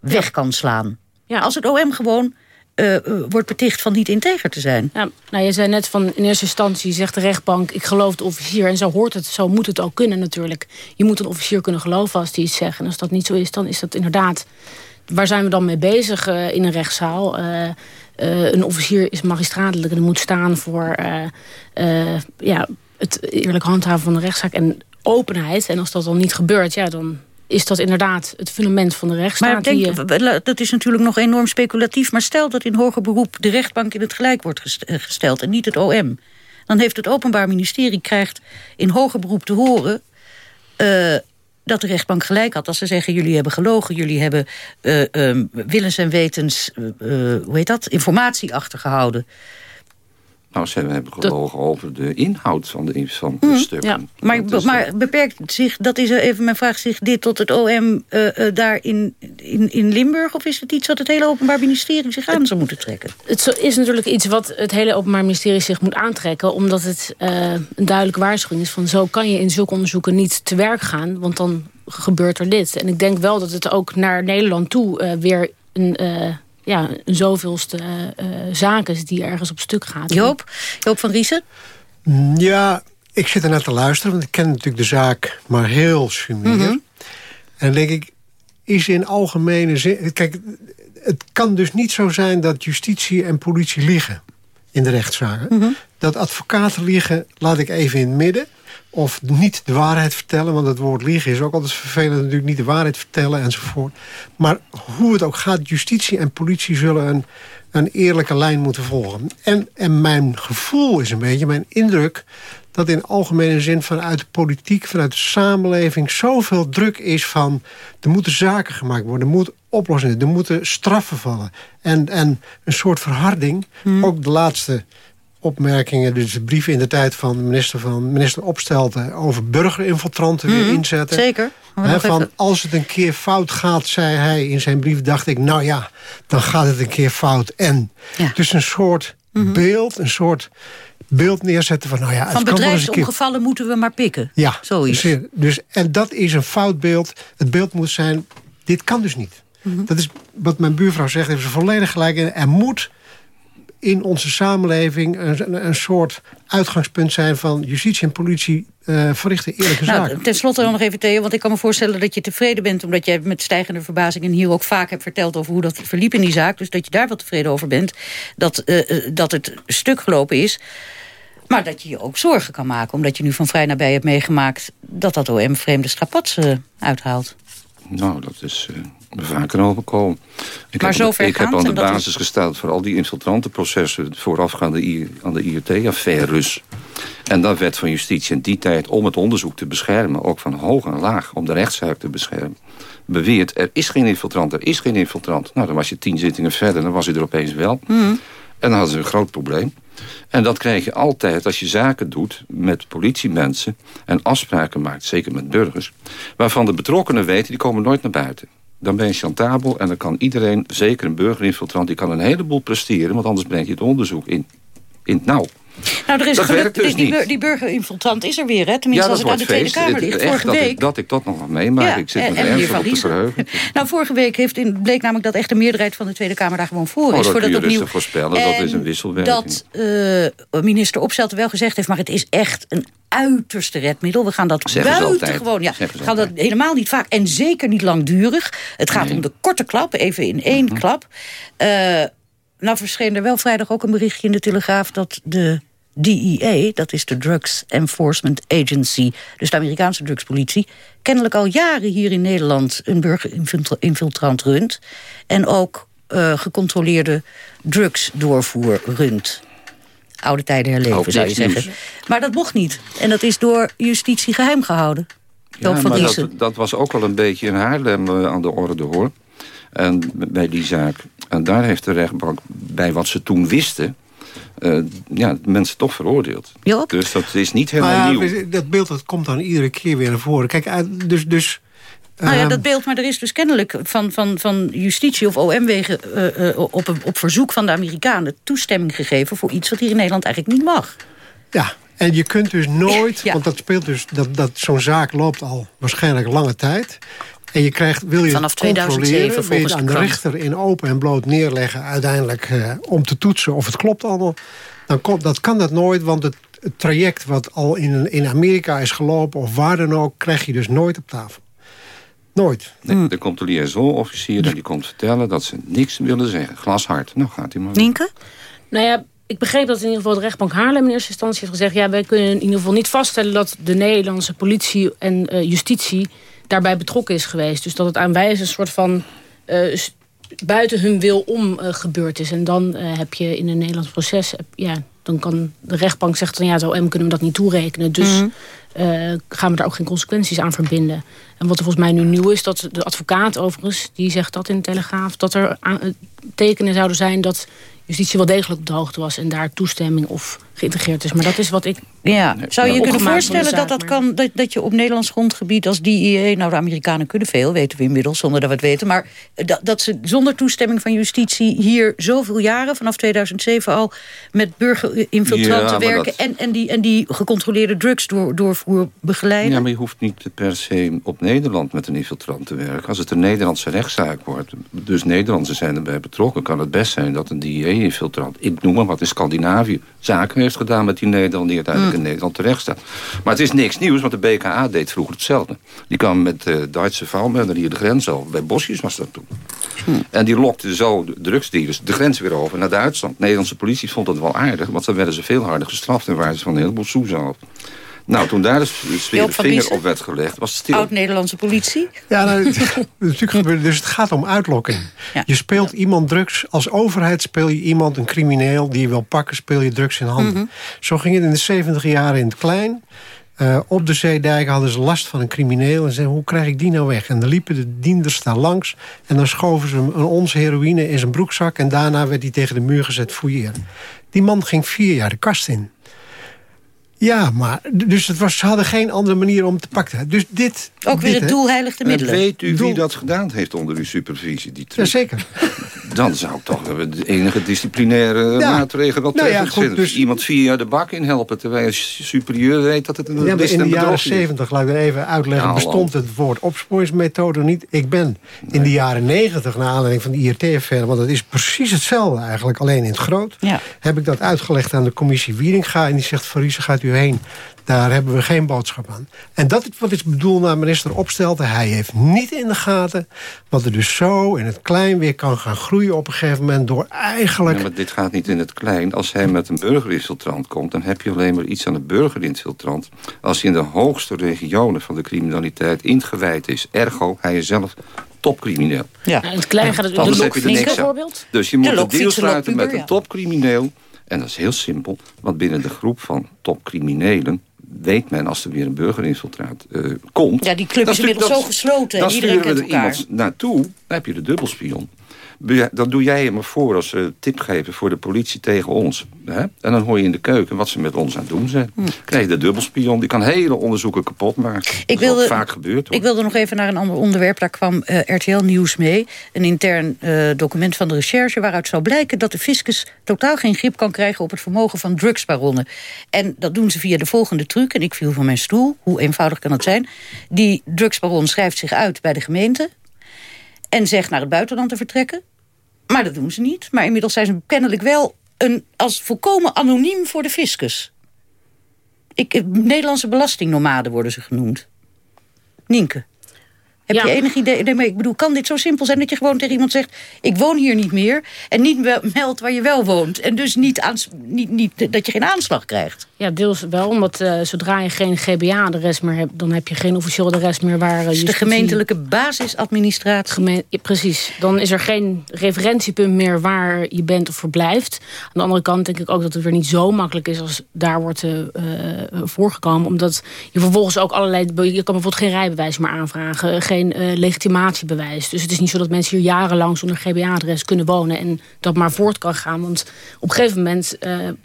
weg kan slaan. Als het OM gewoon eh, eh, wordt beticht van niet integer te zijn. Ja, nou, je zei net van in eerste instantie zegt de rechtbank... ik geloof de officier en zo hoort het, zo moet het ook kunnen natuurlijk. Je moet een officier kunnen geloven als die iets zegt. En als dat niet zo is, dan is dat inderdaad... Waar zijn we dan mee bezig eh, in een rechtszaal? Een officier is magistratelijk en moet staan voor ja, het eerlijk handhaven van de rechtszaak en openheid. En als dat dan niet gebeurt, ja, dan is dat inderdaad het fundament van de rechtsstaat. Maar die, denk, eh, dat is natuurlijk nog enorm speculatief... maar stel dat in hoger beroep de rechtbank in het gelijk wordt eh, gesteld... en niet het OM. Dan heeft het Openbaar Ministerie krijgt in hoger beroep te horen... eh, dat de rechtbank gelijk had als ze zeggen... jullie hebben gelogen, jullie hebben eh, ehm, willens en wetens... eh, eh, hoe heet dat, informatie achtergehouden. Nou, ze hebben gelogen over de inhoud van de, van de Mhm, stukken. Ja, maar, maar beperkt zich, dat is even mijn vraag, zich dit tot het OM eh, eh, daar in, in, in Limburg? Of is het iets wat het hele Openbaar Ministerie zich aan zou moeten trekken? Het zo- is natuurlijk iets wat het hele Openbaar Ministerie zich moet aantrekken. Omdat het eh, een duidelijke waarschuwing is van zo kan je in zulke onderzoeken niet te werk gaan. Want dan gebeurt er dit. En ik denk wel dat het ook naar Nederland toe eh, weer een, eh, ja, een zoveelste eh, eh, zaak is die ergens op stuk gaat. Joop, Joop van Riesen? Ja, ik zit er net te luisteren, want ik ken natuurlijk de zaak maar heel sumier. Mhm. En denk ik, is in algemene zin... Kijk, het kan dus niet zo zijn dat justitie en politie liegen in de rechtszaken. Mhm. Dat advocaten liegen, laat ik even in het midden. Of niet de waarheid vertellen, want het woord liegen is ook altijd vervelend. Natuurlijk niet de waarheid vertellen enzovoort. Maar hoe het ook gaat, justitie en politie zullen een, een eerlijke lijn moeten volgen. En, en mijn gevoel is een beetje, mijn indruk... dat in algemene zin vanuit de politiek, vanuit de samenleving... zoveel druk is van, er moeten zaken gemaakt worden... er moet oplossingen, er moeten straffen vallen. En, en een soort verharding, ook de laatste opmerkingen... dus de brief in de tijd van minister, van minister Opstelten... over burgerinfiltranten weer Mhm, inzetten. zeker. Van even- als het een keer fout gaat, zei hij in zijn brief... dacht ik, nou ja, dan gaat het een keer fout. En dus een soort beeld, een soort beeld neerzetten van... nou ja, Van keer bedrijfsongevallen moeten we maar pikken. ja, Zoiets. Dus, en dat is een fout beeld. Het beeld moet zijn, dit kan dus niet. Dat is wat mijn buurvrouw zegt, heeft ze volledig gelijk in. Er moet in onze samenleving een, een soort uitgangspunt zijn van justitie en politie uh, verrichten eerlijke nou, zaken. Ten slotte dan nog even Theo, want ik kan me voorstellen dat je tevreden bent... omdat jij met stijgende verbazing en hier ook vaak hebt verteld... over hoe dat verliep in die zaak, dus dat je daar wel tevreden over bent... dat, uh, dat het stuk gelopen is... Maar dat je je ook zorgen kan maken, omdat je nu van vrij nabij hebt meegemaakt... dat dat OM vreemde strapatsen uithaalt. Nou, dat is uh, vaker overkomen. Ik maar heb, Ik heb aan de basis is... gesteld voor al die infiltrantenprocessen... voorafgaande aan de IRT-affaires. En dat werd van justitie in die tijd om het onderzoek te beschermen... ook van hoog en laag, om de rechtszaak te beschermen... beweerd, er is geen infiltrant, er is geen infiltrant. Nou, dan was je tien zittingen verder, dan was hij er opeens wel. Mm. En dan hadden ze een groot probleem. En dat krijg je altijd als je zaken doet met politiemensen... en afspraken maakt, zeker met burgers... waarvan de betrokkenen weten, die komen nooit naar buiten. Dan ben je chantabel en dan kan iedereen, zeker een burgerinfiltrant... die kan een heleboel presteren, want anders breng je het onderzoek in, in het nauw. Nou, er is dat dus die, die, burgerinfiltrant is er weer, hè? Tenminste, ja, als het aan de Tweede Kamer ligt. Vorige dat week... Ik, dat ik dat nog meemaak. Ja, ik zit me ernstig op te verheugen. nou, vorige week heeft in, bleek namelijk dat echt de meerderheid van de Tweede Kamer daar gewoon voor oh, is. dat voor dat opnieuw... voorspellen, en dat is een wisselwerking. dat uh, minister Opstelten wel gezegd heeft, maar het is echt een uiterste redmiddel. We gaan dat buiten gewoon. Ja, we gaan dat helemaal niet vaak en zeker niet langdurig. Het gaat om de korte klap, even in één Mhm. klap. Uh, nou verscheen er wel vrijdag ook een berichtje in de Telegraaf... dat de DEA, dat is de Drugs Enforcement Agency... dus de Amerikaanse drugspolitie... kennelijk al jaren hier in Nederland een burgerinfiltrant runt... en ook uh, gecontroleerde drugsdoorvoer runt. Oude tijden herleven, zou je zeggen. Maar dat mocht niet. En dat is door justitie geheim gehouden. Ja, maar dat, dat was ook al een beetje in Haarlem uh, aan de orde, hoor. En bij die zaak. En daar heeft de rechtbank, bij wat ze toen wisten... Uh, ja, mensen toch veroordeeld. Ja. Dus dat is niet helemaal maar ja, nieuw. Dat beeld dat komt dan iedere keer weer naar voren. Kijk, dus... dus nou ja, ehm, dat beeld, maar er is dus kennelijk van, van, van justitie of OM-wegen... Uh, uh, op, op verzoek van de Amerikanen toestemming gegeven... voor iets wat hier in Nederland eigenlijk niet mag. Ja, en je kunt dus nooit... Ja. want dat speelt dus... dat, dat zo'n zaak loopt al waarschijnlijk lange tijd... En je krijgt, wil je Vanaf het controleren, 2007 wil je het aan de rechter in open en bloot neerleggen... uiteindelijk uh, om te toetsen of het klopt allemaal. Dan komt, dat kan dat nooit, want het, het traject wat al in, in Amerika is gelopen... of waar dan ook, krijg je dus nooit op tafel. Nooit. Nee, Er komt de liaison-officier en die komt vertellen dat ze niks willen zeggen. Glashard. Nou gaat hij maar. Nienke? Nou ja, ik begreep dat in ieder geval de rechtbank Haarlem in eerste instantie heeft gezegd... ja, wij kunnen in ieder geval niet vaststellen dat de Nederlandse politie en uh, justitie daarbij betrokken is geweest. Dus dat het aan wijze een soort van uh, buiten hun wil om uh, gebeurd is. En dan uh, heb je in een Nederlands proces... ja, dan kan de rechtbank zeggen dan ja, het OM kunnen we dat niet toerekenen. Dus -hmm. Gaan we daar ook geen consequenties aan verbinden. En wat er volgens mij nu nieuw is, dat de advocaat overigens... die zegt dat in de Telegraaf, dat er aan, tekenen zouden zijn... dat justitie wel degelijk op de hoogte was... en daar toestemming of geïntegreerd is. Maar dat is wat ik... Ja, zou je je kunnen voorstellen dat, dat, kan, dat, dat je op Nederlands grondgebied als DIA... nou, de Amerikanen kunnen veel, weten we inmiddels, zonder dat we het weten... maar dat, dat ze zonder toestemming van justitie hier zoveel jaren... vanaf 2007 al met burgerinfiltranten Ja, werken... En, en, die, en die gecontroleerde drugs door, doorvoer begeleiden? Ja, maar je hoeft niet per se op Nederland met een infiltrant te werken. Als het een Nederlandse rechtszaak wordt, dus Nederlanders zijn erbij betrokken... kan het best zijn dat een DIA-infiltrant, ik noem maar wat, in Scandinavië... zaken heeft gedaan met die Nederlander die uiteindelijk in Nederland terecht staat. Maar het is niks nieuws, want de BKA deed vroeger hetzelfde. Die kwam met uh, Duitse vuilmelder hier de grens over. Bij Bosjes was dat toen. En die lokte zo de drugsdealers de grens weer over naar Duitsland. De Nederlandse politie vond dat wel aardig, want dan werden ze veel harder gestraft... en waren ze van een heleboel soes af. Nou, toen daar de vinger op werd gelegd, was het stil. Oud-Nederlandse politie? Ja, nou, het, [laughs] natuurlijk gebeurt, dus het gaat om uitlokking. Ja. Je speelt iemand drugs, als overheid speel je iemand, een crimineel... die je wil pakken, speel je drugs in handen. Mhm. Zo ging het in de 70 jaren in het klein. Uh, op de zeedijk hadden ze last van een crimineel... en zeiden, hoe krijg ik die nou weg? En dan liepen de dienders daar langs... en dan schoven ze een ons heroïne in zijn broekzak... en daarna werd hij tegen de muur gezet fouilleren. Die man ging vier jaar de kast in. Ja, maar dus het was, ze hadden geen andere manier om te pakken. Dus dit, Ook weer dit, het doel heiligt de En middelen. weet u Doel- wie dat gedaan heeft onder uw supervisie? Die Ja, truc? zeker. [laughs] dan zou ik toch de enige disciplinaire ja. maatregel wel nou ja, goed, dus... Iemand vier jaar de bak in helpen, terwijl je superieur weet dat het een ja, In de jaren zeventig, laat ik er even uitleggen, bestond het woord opsporingsmethode niet. Ik ben in de jaren negentig, naar aanleiding van de IRT-affaire... want dat is precies hetzelfde eigenlijk, alleen in het groot... heb ik dat uitgelegd aan de commissie Wieringa... en die zegt, Farise, gaat u heen daar hebben we geen boodschap aan. En dat is wat ik bedoel naar minister Opstelte. Hij heeft niet in de gaten wat er dus zo in het klein weer kan gaan groeien op een gegeven moment door eigenlijk... Ja, maar dit gaat niet in het klein. Als hij met een burgerinfiltrant komt, dan heb je alleen maar iets aan de burgerinfiltrant. Als hij in de hoogste regionen van de criminaliteit ingewijd is, ergo, hij is zelf topcrimineel. Ja, in het klein gaat het om de lokfiets bijvoorbeeld. Dus je moet een deal sluiten met een topcrimineel. En dat is heel simpel, want binnen de groep van topcriminelen weet men als er weer een burgerinfiltraat uh, komt... Ja, die club is inmiddels zo gesloten. Dan sturen we er iemand naartoe, dan heb je de dubbelspion dan doe jij hem voor als uh, tip geven voor de politie tegen ons. Hè? En dan hoor je in de keuken wat ze met ons aan het doen zijn. Hm. Krijg je de dubbelspion, die kan hele onderzoeken kapot maken. Ik wilde, dat vaak gebeurt. Ik wilde nog even naar een ander onderwerp. Daar kwam uh, eh, RTL Nieuws mee. Een intern uh, document van de recherche... waaruit zou blijken dat de fiscus totaal geen grip kan krijgen... op het vermogen van drugsbaronnen. En dat doen ze via de volgende truc. En ik viel van mijn stoel. Hoe eenvoudig kan dat zijn? Die drugsbaron schrijft zich uit bij de gemeente en zegt naar het buitenland te vertrekken. Maar dat doen ze niet. Maar inmiddels zijn ze kennelijk wel een, als volkomen anoniem voor de fiscus. Ik, Nederlandse belastingnomaden worden ze genoemd. Nienke. Heb je enig idee? Nee, ik bedoel, kan dit zo simpel zijn dat je gewoon tegen iemand zegt... ik woon hier niet meer en niet meldt waar je wel woont. En dus niet, aan, niet, niet dat je geen aanslag krijgt. Ja, deels wel, omdat uh, zodra je geen GBA-adres meer hebt... dan heb je geen officieel adres meer waar... Uh, dus de gemeentelijke basisadministratie? Gemeen, precies. Dan is er geen referentiepunt meer waar je bent of verblijft. Aan de andere kant denk ik ook dat het weer niet zo makkelijk is... als daar wordt uh, voorgekomen. Omdat je vervolgens ook allerlei... Je kan bijvoorbeeld geen rijbewijs meer aanvragen... geen legitimatiebewijs. Dus het is niet zo dat mensen hier jarenlang zonder GBA-adres kunnen wonen... en dat maar voort kan gaan. Want op een gegeven moment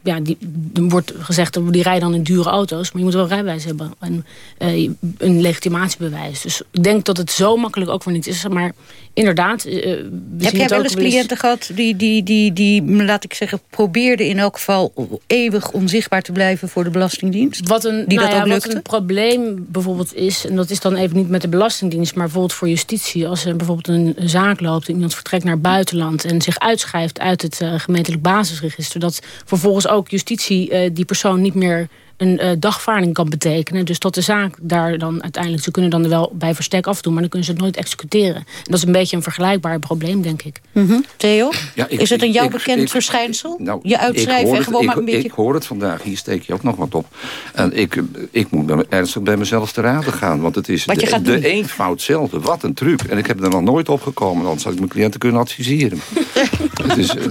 ja, die, wordt gezegd die rijden dan in dure auto's. Maar je moet wel rijbewijs hebben. En uh, een legitimatiebewijs. Dus ik denk dat het zo makkelijk ook weer niet is. Maar inderdaad... Heb jij wel eens cliënten gehad die, die, die, die, laat ik zeggen, probeerden in elk geval eeuwig onzichtbaar te blijven voor de Belastingdienst? Wat een, die nou dat ja, wat een probleem bijvoorbeeld is, en dat is dan even niet met de Belastingdienst, maar bijvoorbeeld voor justitie. Als er bijvoorbeeld een, zaak loopt en iemand vertrekt naar buitenland en zich uitschrijft uit het uh, gemeentelijk basisregister, dat vervolgens ook justitie die persoon niet meer een uh, dagvaarding kan betekenen. Dus dat de zaak daar dan uiteindelijk... ze kunnen dan er wel bij verstek afdoen... maar dan kunnen ze het nooit executeren. En dat is een beetje een vergelijkbaar probleem, denk ik. Mm Theo, is het een jou bekend verschijnsel? Nou, je uitschrijven en gewoon maar een beetje... Ik hoor het vandaag, hier steek je ook nog wat op. En ik, ik moet ernstig bij mezelf te raden gaan. Want het is de, de eenvoud zelf. Wat een truc. En ik heb er nog nooit op gekomen. Anders had ik mijn cliënten kunnen adviseren. [laughs] het is, uh,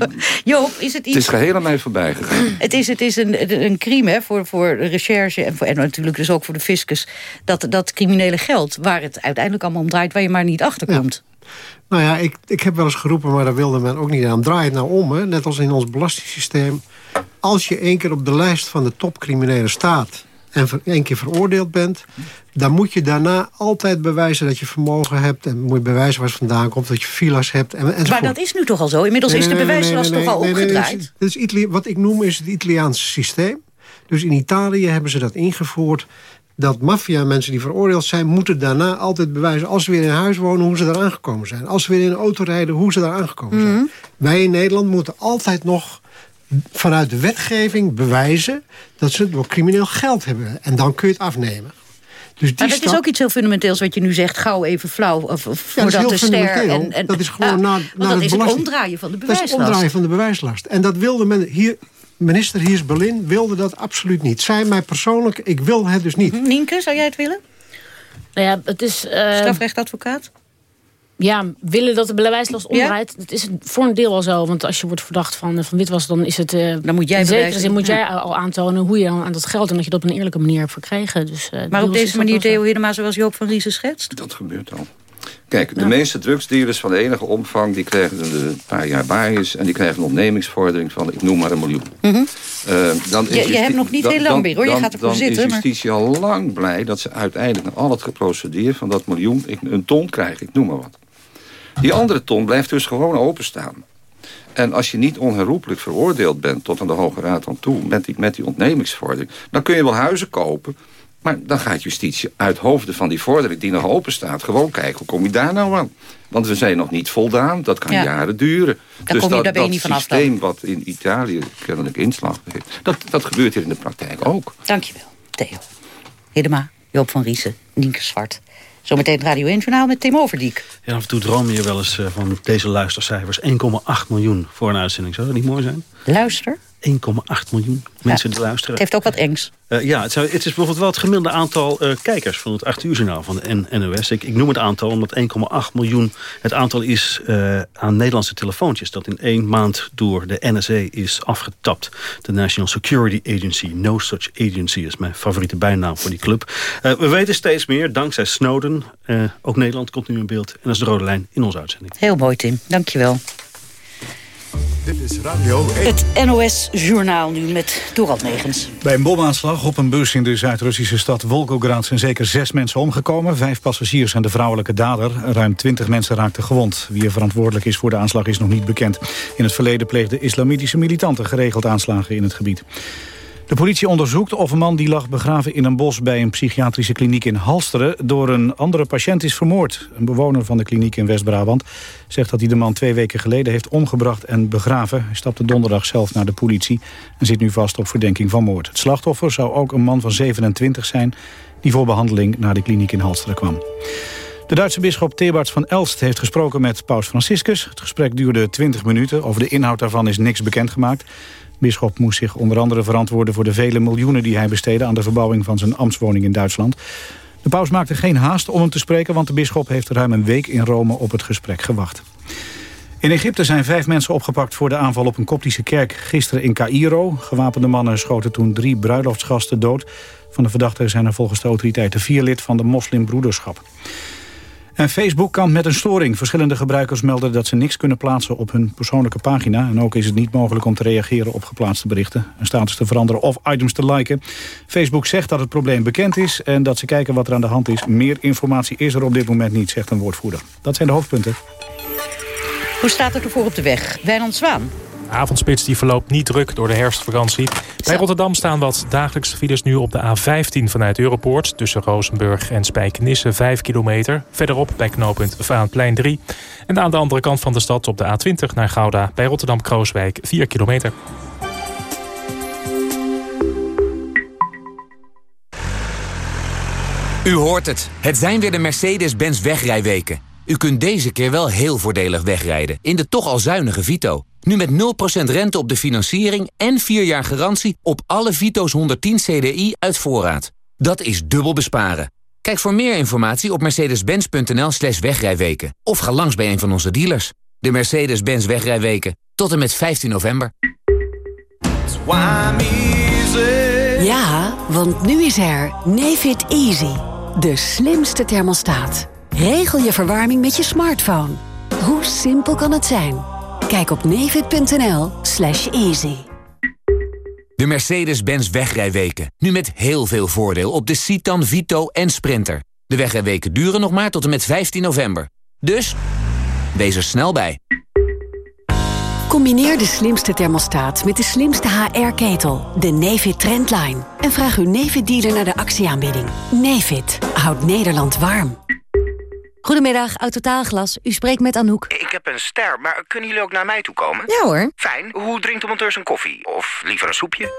Joop, is het iets... Het is geheel aan mij voorbij gegaan. Het is, het is een, een crime hè, voor... voor recherche en, voor, en natuurlijk dus ook voor de fiscus... dat, dat criminele geld, waar het uiteindelijk allemaal om draait... waar je maar niet achterkomt. Ja. Nou ja, ik, ik heb wel eens geroepen, maar daar wilde men ook niet aan. Draai het nou om, hè? net als in ons belastingssysteem. Als je één keer op de lijst van de topcriminelen staat... en één keer veroordeeld bent... dan moet je daarna altijd bewijzen dat je vermogen hebt... en moet je bewijzen waar het vandaan komt, dat je filas hebt. En, maar dat is nu toch al zo? Inmiddels is de bewijslast toch al opgedraaid? Is wat ik noem is het Italiaanse systeem. Dus in Italië hebben ze dat ingevoerd dat maffia mensen die veroordeeld zijn... moeten daarna altijd bewijzen als ze weer in huis wonen... hoe ze daar aangekomen zijn. Als ze weer in een auto rijden, hoe ze daar aangekomen zijn. Mhm. Wij in Nederland moeten altijd nog vanuit de wetgeving bewijzen... dat ze door crimineel geld hebben. En dan kun je het afnemen. Dus maar dat is ook iets heel fundamenteels wat je nu zegt. Gauw even flauw. Of, voordat de ster. En, en, dat is gewoon na, na dat is het omdraaien van de bewijslast. Dat is het omdraaien van de bewijslast. En dat wilde men hier minister Hiers Berlin wilde dat absoluut niet. Zij mij persoonlijk, ik wil het dus niet. Nienke, zou jij het willen? Nou ja, het is... Uh, Strafrechtadvocaat? Ja, willen dat de bewijslast omdraait. Dat is voor een deel al zo. Want als je wordt verdacht van, eh, van witwas, dan is het... Uh, dan moet jij in zekere zin moet jij al aantonen hoe je dan aan dat geld... en dat je dat op een eerlijke manier hebt verkregen. Dus, uh, maar op deze manier, Theo Hiddema, zoals Joop van Riesen schetst? Dat gebeurt al. Kijk, de meeste drugsdealers van de enige omvang... die krijgen een paar jaar basis en die krijgen een ontnemingsvordering van... ik noem maar een miljoen. Mm -hmm. uh, dan je, je hebt nog niet heel lang meer, hoor. Je gaat ervoor zitten. Dan is justitie al lang blij dat ze uiteindelijk... na al het geprocedeerd van dat miljoen ik een ton krijg. Ik noem maar wat. Die andere ton blijft dus gewoon openstaan. En als je niet onherroepelijk veroordeeld bent tot aan de Hoge Raad aan toe... met die, met die ontnemingsvordering, dan kun je wel huizen kopen... Maar dan gaat justitie uit hoofden van die vordering die nog open staat... gewoon kijken, hoe kom je daar nou aan? Want we zijn nog niet voldaan, dat kan jaren duren. Dan dus dat, dat systeem wat in Italië kennelijk inslag heeft... Dat, dat gebeurt hier in de praktijk ook. Dankjewel, Theo. Hedema, Joop van Riesen, Nienke Zwart... Zometeen het Radio 1-journaal met Tim Overdiek. Ja, af en toe droom je wel eens eh, van deze luistercijfers. 1,8 miljoen voor een uitzending. Zou dat niet mooi zijn? Luister? 1,8 miljoen mensen die luisteren. Het heeft ook wat engs. Uh, ja, het, zou, het, is bijvoorbeeld wel het gemiddelde aantal uh, kijkers van het 8 uur journaal van de NOS. Ik, ik, noem het aantal omdat 1,8 miljoen het aantal is uh, aan Nederlandse telefoontjes... dat in één maand door de NSA is afgetapt. De National Security Agency. No Such Agency is mijn favoriete bijnaam voor die club. we weten steeds meer, dankzij Snowden. ook Nederland komt nu in beeld. En dat is de rode lijn in onze uitzending. Heel mooi, Tim. Dankjewel. Dit is Radio 1. Het NOS-journaal nu met Dorald Megens. Bij een bomaanslag op een bus in de Zuid-Russische stad Volgograd... zijn zeker zes mensen omgekomen. Vijf passagiers en de vrouwelijke dader. Ruim twintig mensen raakten gewond. Wie er verantwoordelijk is voor de aanslag is nog niet bekend. In het verleden pleegden islamitische militanten geregeld aanslagen in het gebied. De politie onderzoekt of een man die lag begraven in een bos... bij een psychiatrische kliniek in Halsteren... door een andere patiënt is vermoord. Een bewoner van de kliniek in West-Brabant zegt dat hij de man twee weken geleden heeft omgebracht en begraven. Hij stapte donderdag zelf naar de politie en zit nu vast op verdenking van moord. Het slachtoffer zou ook een man van 27 zijn... die voor behandeling naar de kliniek in Halsteren kwam. De Duitse bisschop Thebarts van Elst heeft gesproken met paus Franciscus. Het gesprek duurde 20 minuten. Over de inhoud daarvan is niks bekendgemaakt. Bisschop moest zich onder andere verantwoorden voor de vele miljoenen die hij besteedde aan de verbouwing van zijn ambtswoning in Duitsland. De paus maakte geen haast om hem te spreken, want de bisschop heeft ruim een week in Rome op het gesprek gewacht. In Egypte zijn vijf mensen opgepakt voor de aanval op een koptische kerk gisteren in Cairo. Gewapende mannen schoten toen drie bruiloftsgasten dood. Van de verdachten zijn er volgens de autoriteiten vier lid van de moslimbroederschap. En Facebook kan met een storing. Verschillende gebruikers melden dat ze niks kunnen plaatsen op hun persoonlijke pagina. En ook is het niet mogelijk om te reageren op geplaatste berichten. Een status te veranderen of items te liken. Facebook zegt dat het probleem bekend is en dat ze kijken wat er aan de hand is. Meer informatie is er op dit moment niet, zegt een woordvoerder. Dat zijn de hoofdpunten. Hoe staat het ervoor op de weg? Wijnand Zwaan avondspits die verloopt niet druk door de herfstvakantie. Bij Rotterdam staan wat dagelijkse files nu op de A15 vanuit Europoort... tussen Rozenburg en Spijkenisse 5 kilometer. Verderop bij knooppunt Vaanplein 3. En aan de andere kant van de stad op de A20 naar Gouda... bij Rotterdam-Krooswijk 4 kilometer. U hoort het. Het zijn weer de Mercedes-Benz wegrijweken. U kunt deze keer wel heel voordelig wegrijden in de toch al zuinige Vito. Nu met 0% rente op de financiering en 4 jaar garantie op alle Vito's 110 CDI uit voorraad. Dat is dubbel besparen. Kijk voor meer informatie op mercedes-benz.nl slash wegrijweken. Of ga langs bij een van onze dealers. De Mercedes-Benz wegrijweken. Tot en met 15 november. Ja, want nu is er Nefit Easy. De slimste thermostaat. Regel je verwarming met je smartphone. Hoe simpel kan het zijn? Kijk op nevid.nl slash easy. De Mercedes-Benz wegrijweken. Nu met heel veel voordeel op de Citan, Vito en Sprinter. De wegrijweken duren nog maar tot en met 15 november. Dus, wees er snel bij. Combineer de slimste thermostaat met de slimste HR-ketel, de Nefit Trendline. En vraag uw Nefit-dealer naar de actieaanbieding. Nefit houdt Nederland warm. Goedemiddag, Autotaalglas. U spreekt met Anouk. Ik heb een ster, maar kunnen jullie ook naar mij toe komen? Ja hoor. Fijn. Hoe drinkt de monteur zijn koffie? Of liever een soepje?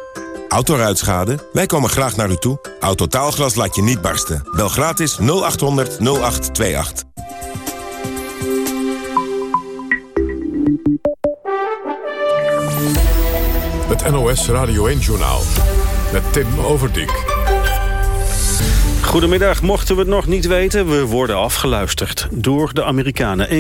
Autoruitschade? Wij komen graag naar u toe. Autotaalglas laat je niet barsten. Bel gratis 0800 0828. Het NOS Radio 1-journaal met Tim Overdijk. Goedemiddag, mochten we het nog niet weten, we worden afgeluisterd door de Amerikanen. 1,8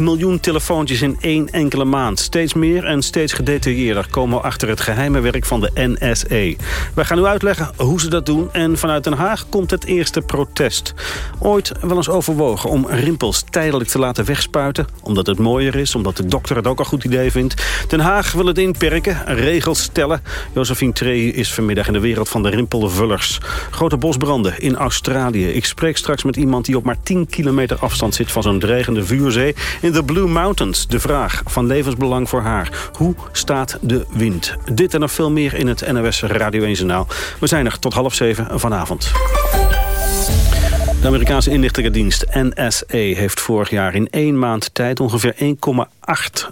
miljoen telefoontjes in één enkele maand. Steeds meer en steeds gedetailleerder komen we achter het geheime werk van de NSA. Wij gaan u uitleggen hoe ze dat doen en vanuit Den Haag komt het eerste protest. Ooit wel eens overwogen om rimpels tijdelijk te laten wegspuiten, omdat het mooier is, omdat de dokter het ook een goed idee vindt. Den Haag wil het inperken, regels stellen. Josephine Tree is vanmiddag in de wereld van de rimpelvullers. Grote bosbranden in Australië. Ik spreek straks met iemand die op maar 10 kilometer afstand zit... van zo'n dreigende vuurzee in de Blue Mountains. De vraag van levensbelang voor haar. Hoe staat de wind? Dit en nog veel meer in het NOS Radio 1 Journaal. We zijn er tot half zeven vanavond. De Amerikaanse inlichtingendienst NSA heeft vorig jaar in één maand tijd ongeveer 1,8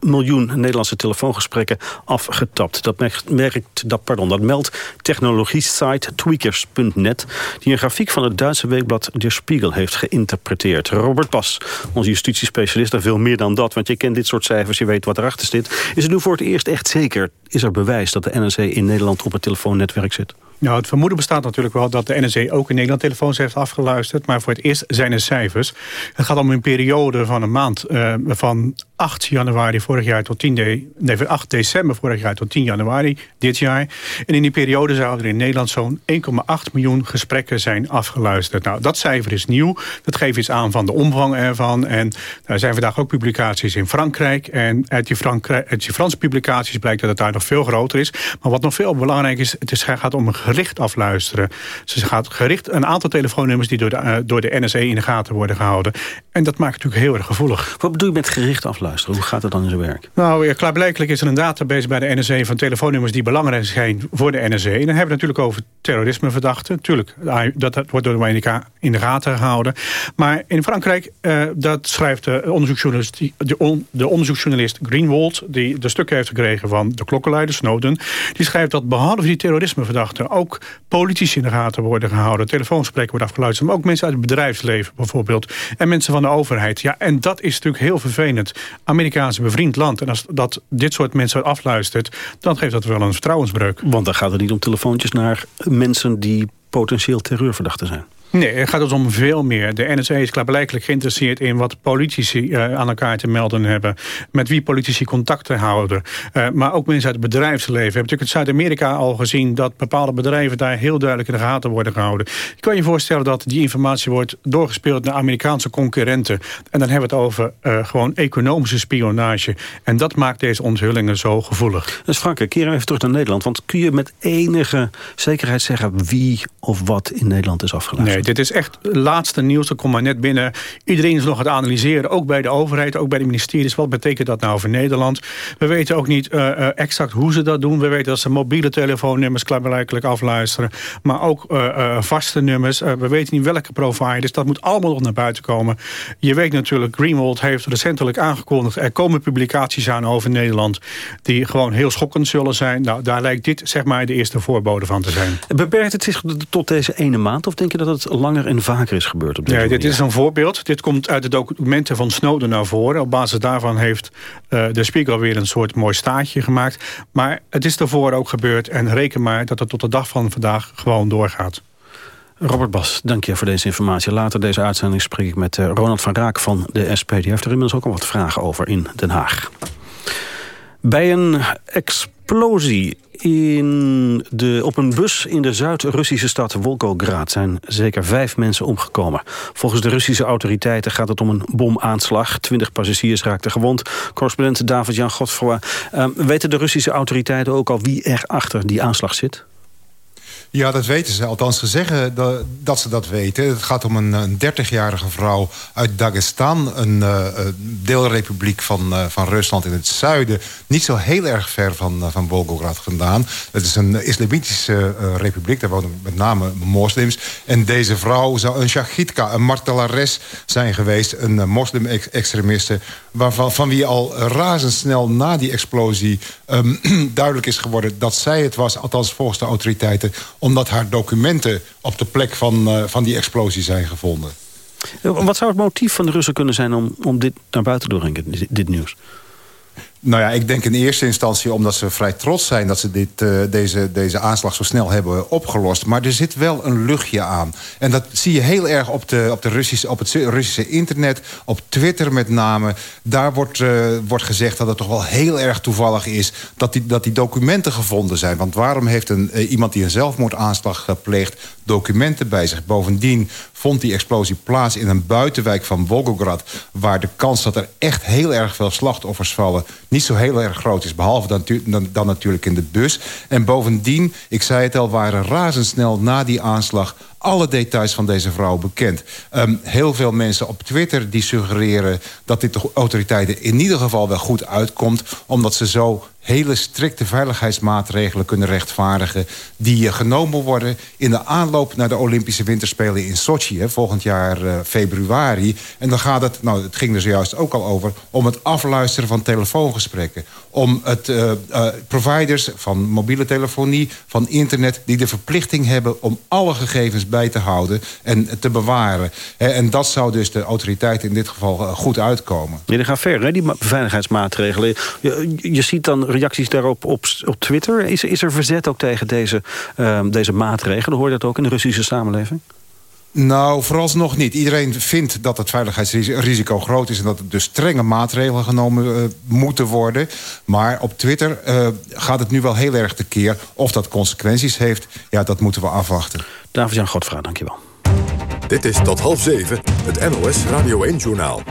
miljoen Nederlandse telefoongesprekken afgetapt. Dat, merkt, dat, pardon, dat meldt technologie-site tweakers.net, die een grafiek van het Duitse weekblad Der Spiegel heeft geïnterpreteerd. Robert Pas, onze justitiespecialist, en veel meer dan dat, want je kent dit soort cijfers, je weet wat erachter zit. Is het nu voor het eerst echt zeker? Is er bewijs dat de NSA in Nederland op het telefoonnetwerk zit? Nou, het vermoeden bestaat natuurlijk wel dat de NSC ook in Nederland telefoons heeft afgeluisterd. Maar voor het eerst zijn er cijfers. Het gaat om een periode van een maand uh, van 8 januari vorig jaar tot 10 de, nee, van 8 december vorig jaar tot 10 januari dit jaar. En in die periode zouden er in Nederland zo'n 1,8 miljoen gesprekken zijn afgeluisterd. Nou, dat cijfer is nieuw. Dat geeft iets aan van de omvang ervan. En er zijn vandaag ook publicaties in Frankrijk. En uit die, Frankrijk, uit Franse publicaties blijkt dat het daar nog veel groter is. Maar wat nog veel belangrijk is, het gaat om een gericht afluisteren. Dus het gaat gericht een aantal telefoonnummers die door de, uh, door de NSE in de gaten worden gehouden. En dat maakt het natuurlijk heel erg gevoelig. Wat bedoel je met gericht afluisteren? Hoe gaat het dan in zijn werk? Nou, ja, klaarblijkelijk is er een database bij de NSE van telefoonnummers die belangrijk zijn voor de NSE. En dan hebben we natuurlijk over terrorismeverdachten. Tuurlijk, dat, dat wordt door de Amerika in de gaten gehouden. Maar in Frankrijk, uh, dat schrijft de onderzoeksjournalist, de, de onderzoeksjournalist Greenwald... die de stukken heeft gekregen van de klokkenluider Snowden... die schrijft dat behalve die terrorismeverdachten... ook politici in de gaten worden gehouden. Telefoonsprekken worden afgeluisterd. Maar ook mensen uit het bedrijfsleven bijvoorbeeld. En mensen van de overheid. Ja, en dat is natuurlijk heel vervelend. Amerikaanse bevriend land. En als dat dit soort mensen afluistert... dan geeft dat wel een vertrouwensbreuk. Want dan gaat het niet om telefoontjes naar mensen die potentieel terreurverdachten zijn. Nee, het gaat dus om veel meer. De NSA is klaarblijkelijk geïnteresseerd in wat politici uh, aan elkaar te melden hebben. Met wie politici contacten houden. Uh, maar ook mensen uit het bedrijfsleven. We hebben natuurlijk in Zuid-Amerika al gezien dat bepaalde bedrijven daar heel duidelijk in de gaten worden gehouden. Je kan je voorstellen dat die informatie wordt doorgespeeld naar Amerikaanse concurrenten. En dan hebben we het over uh, gewoon economische spionage. En dat maakt deze onthullingen zo gevoelig. Dus Frank, keer even terug naar Nederland. Want kun je met enige zekerheid zeggen wie of wat in Nederland is afgeluisterd? Nee, dit is echt laatste nieuws. Dat komt maar net binnen. Iedereen is nog aan het analyseren. Ook bij de overheid, ook bij de ministeries. Wat betekent dat nou voor Nederland? We weten ook niet uh, uh, exact hoe ze dat doen. We weten dat ze mobiele telefoonnummers klaarblijkelijk afluisteren. Maar ook uh, vaste nummers. we weten niet welke providers. Dat moet allemaal nog naar buiten komen. Je weet natuurlijk, Greenwald heeft recentelijk aangekondigd... er komen publicaties aan over Nederland... die gewoon heel schokkend zullen zijn. Nou, daar lijkt dit zeg maar de eerste voorbode van te zijn. Beperkt het zich tot deze ene maand? Of denk je dat het langer en vaker is gebeurd op deze nee, Dit is een voorbeeld. Dit komt uit de documenten van Snowden naar voren. Op basis daarvan heeft uh, de Spiegel weer een soort mooi staatje gemaakt. Maar het is daarvoor ook gebeurd. En reken maar dat het tot de dag van vandaag gewoon doorgaat. Robert Bas, dank je voor deze informatie. Later deze uitzending spreek ik met uh, Ronald van Raak van de SP. Die heeft er inmiddels ook al wat vragen over in Den Haag. Bij een explosie in de, op een bus in de Zuid-Russische stad Volgograd zijn zeker vijf mensen omgekomen. Volgens de Russische autoriteiten gaat het om een bomaanslag. Twintig passagiers raakten gewond. Correspondent David-Jan Godfroy. Uh, weten de Russische autoriteiten ook al wie er achter die aanslag zit? Ja, dat weten ze. Althans, ze zeggen dat, dat ze dat weten. Het gaat om een, een 30-jarige vrouw uit Dagestan. Een uh, deelrepubliek van, uh, van Rusland in het zuiden. Niet zo heel erg ver van, uh, van Volgograd vandaan. Het is een islamitische republiek. Daar wonen met name moslims. En deze vrouw zou een shahitka, een martelares zijn geweest. Een moslim-extremiste. Waarvan van wie al razendsnel na die explosie um, [clears throat] duidelijk is geworden dat zij het was. Althans, volgens de autoriteiten omdat haar documenten op de plek van, uh, van die explosie zijn gevonden. Wat zou het motief van de Russen kunnen zijn om, om dit naar buiten te brengen, dit nieuws? Nou ja, ik denk in eerste instantie omdat ze vrij trots zijn... dat ze dit, uh, deze, deze aanslag zo snel hebben opgelost. Maar er zit wel een luchtje aan. En dat zie je heel erg op, de, op, de Russische, op het Russische internet, op Twitter met name. Daar wordt, uh, wordt gezegd dat het toch wel heel erg toevallig is... dat die, dat die documenten gevonden zijn. Want waarom heeft een, uh, iemand die een zelfmoordaanslag gepleegd documenten bij zich? Bovendien vond die explosie plaats in een buitenwijk van Volgograd... waar de kans dat er echt heel erg veel slachtoffers vallen... niet zo heel erg groot is, behalve dan, dan, natuurlijk in de bus. En bovendien, ik zei het al, waren razendsnel na die aanslag alle details van deze vrouw bekend. Um, heel veel mensen op Twitter die suggereren... dat dit de autoriteiten in ieder geval wel goed uitkomt... omdat ze zo hele strikte veiligheidsmaatregelen kunnen rechtvaardigen... die uh, genomen worden in de aanloop naar de Olympische Winterspelen in Sochi... Hè, volgend jaar uh, februari. En dan gaat het, nou het ging er zojuist ook al over... om het afluisteren van telefoongesprekken. Om het uh, providers van mobiele telefonie, van internet... die de verplichting hebben om alle gegevens bij te houden en te bewaren. En dat zou dus de autoriteiten in dit geval goed uitkomen. Ja, die gaan ver, hè, die veiligheidsmaatregelen. Je ziet dan reacties daarop op, op Twitter. Is, is er verzet ook tegen deze, uh, deze maatregelen? Hoor je dat ook in de Russische samenleving? Nou, vooralsnog niet. Iedereen vindt dat het veiligheidsrisico groot is... en dat er dus strenge maatregelen genomen uh, moeten worden. Maar op Twitter uh, gaat het nu wel heel erg tekeer. Of dat consequenties heeft, ja, dat moeten we afwachten. David-Jan Godvraag, dankjewel. Dit is tot half zeven, het NOS Radio 1-journaal.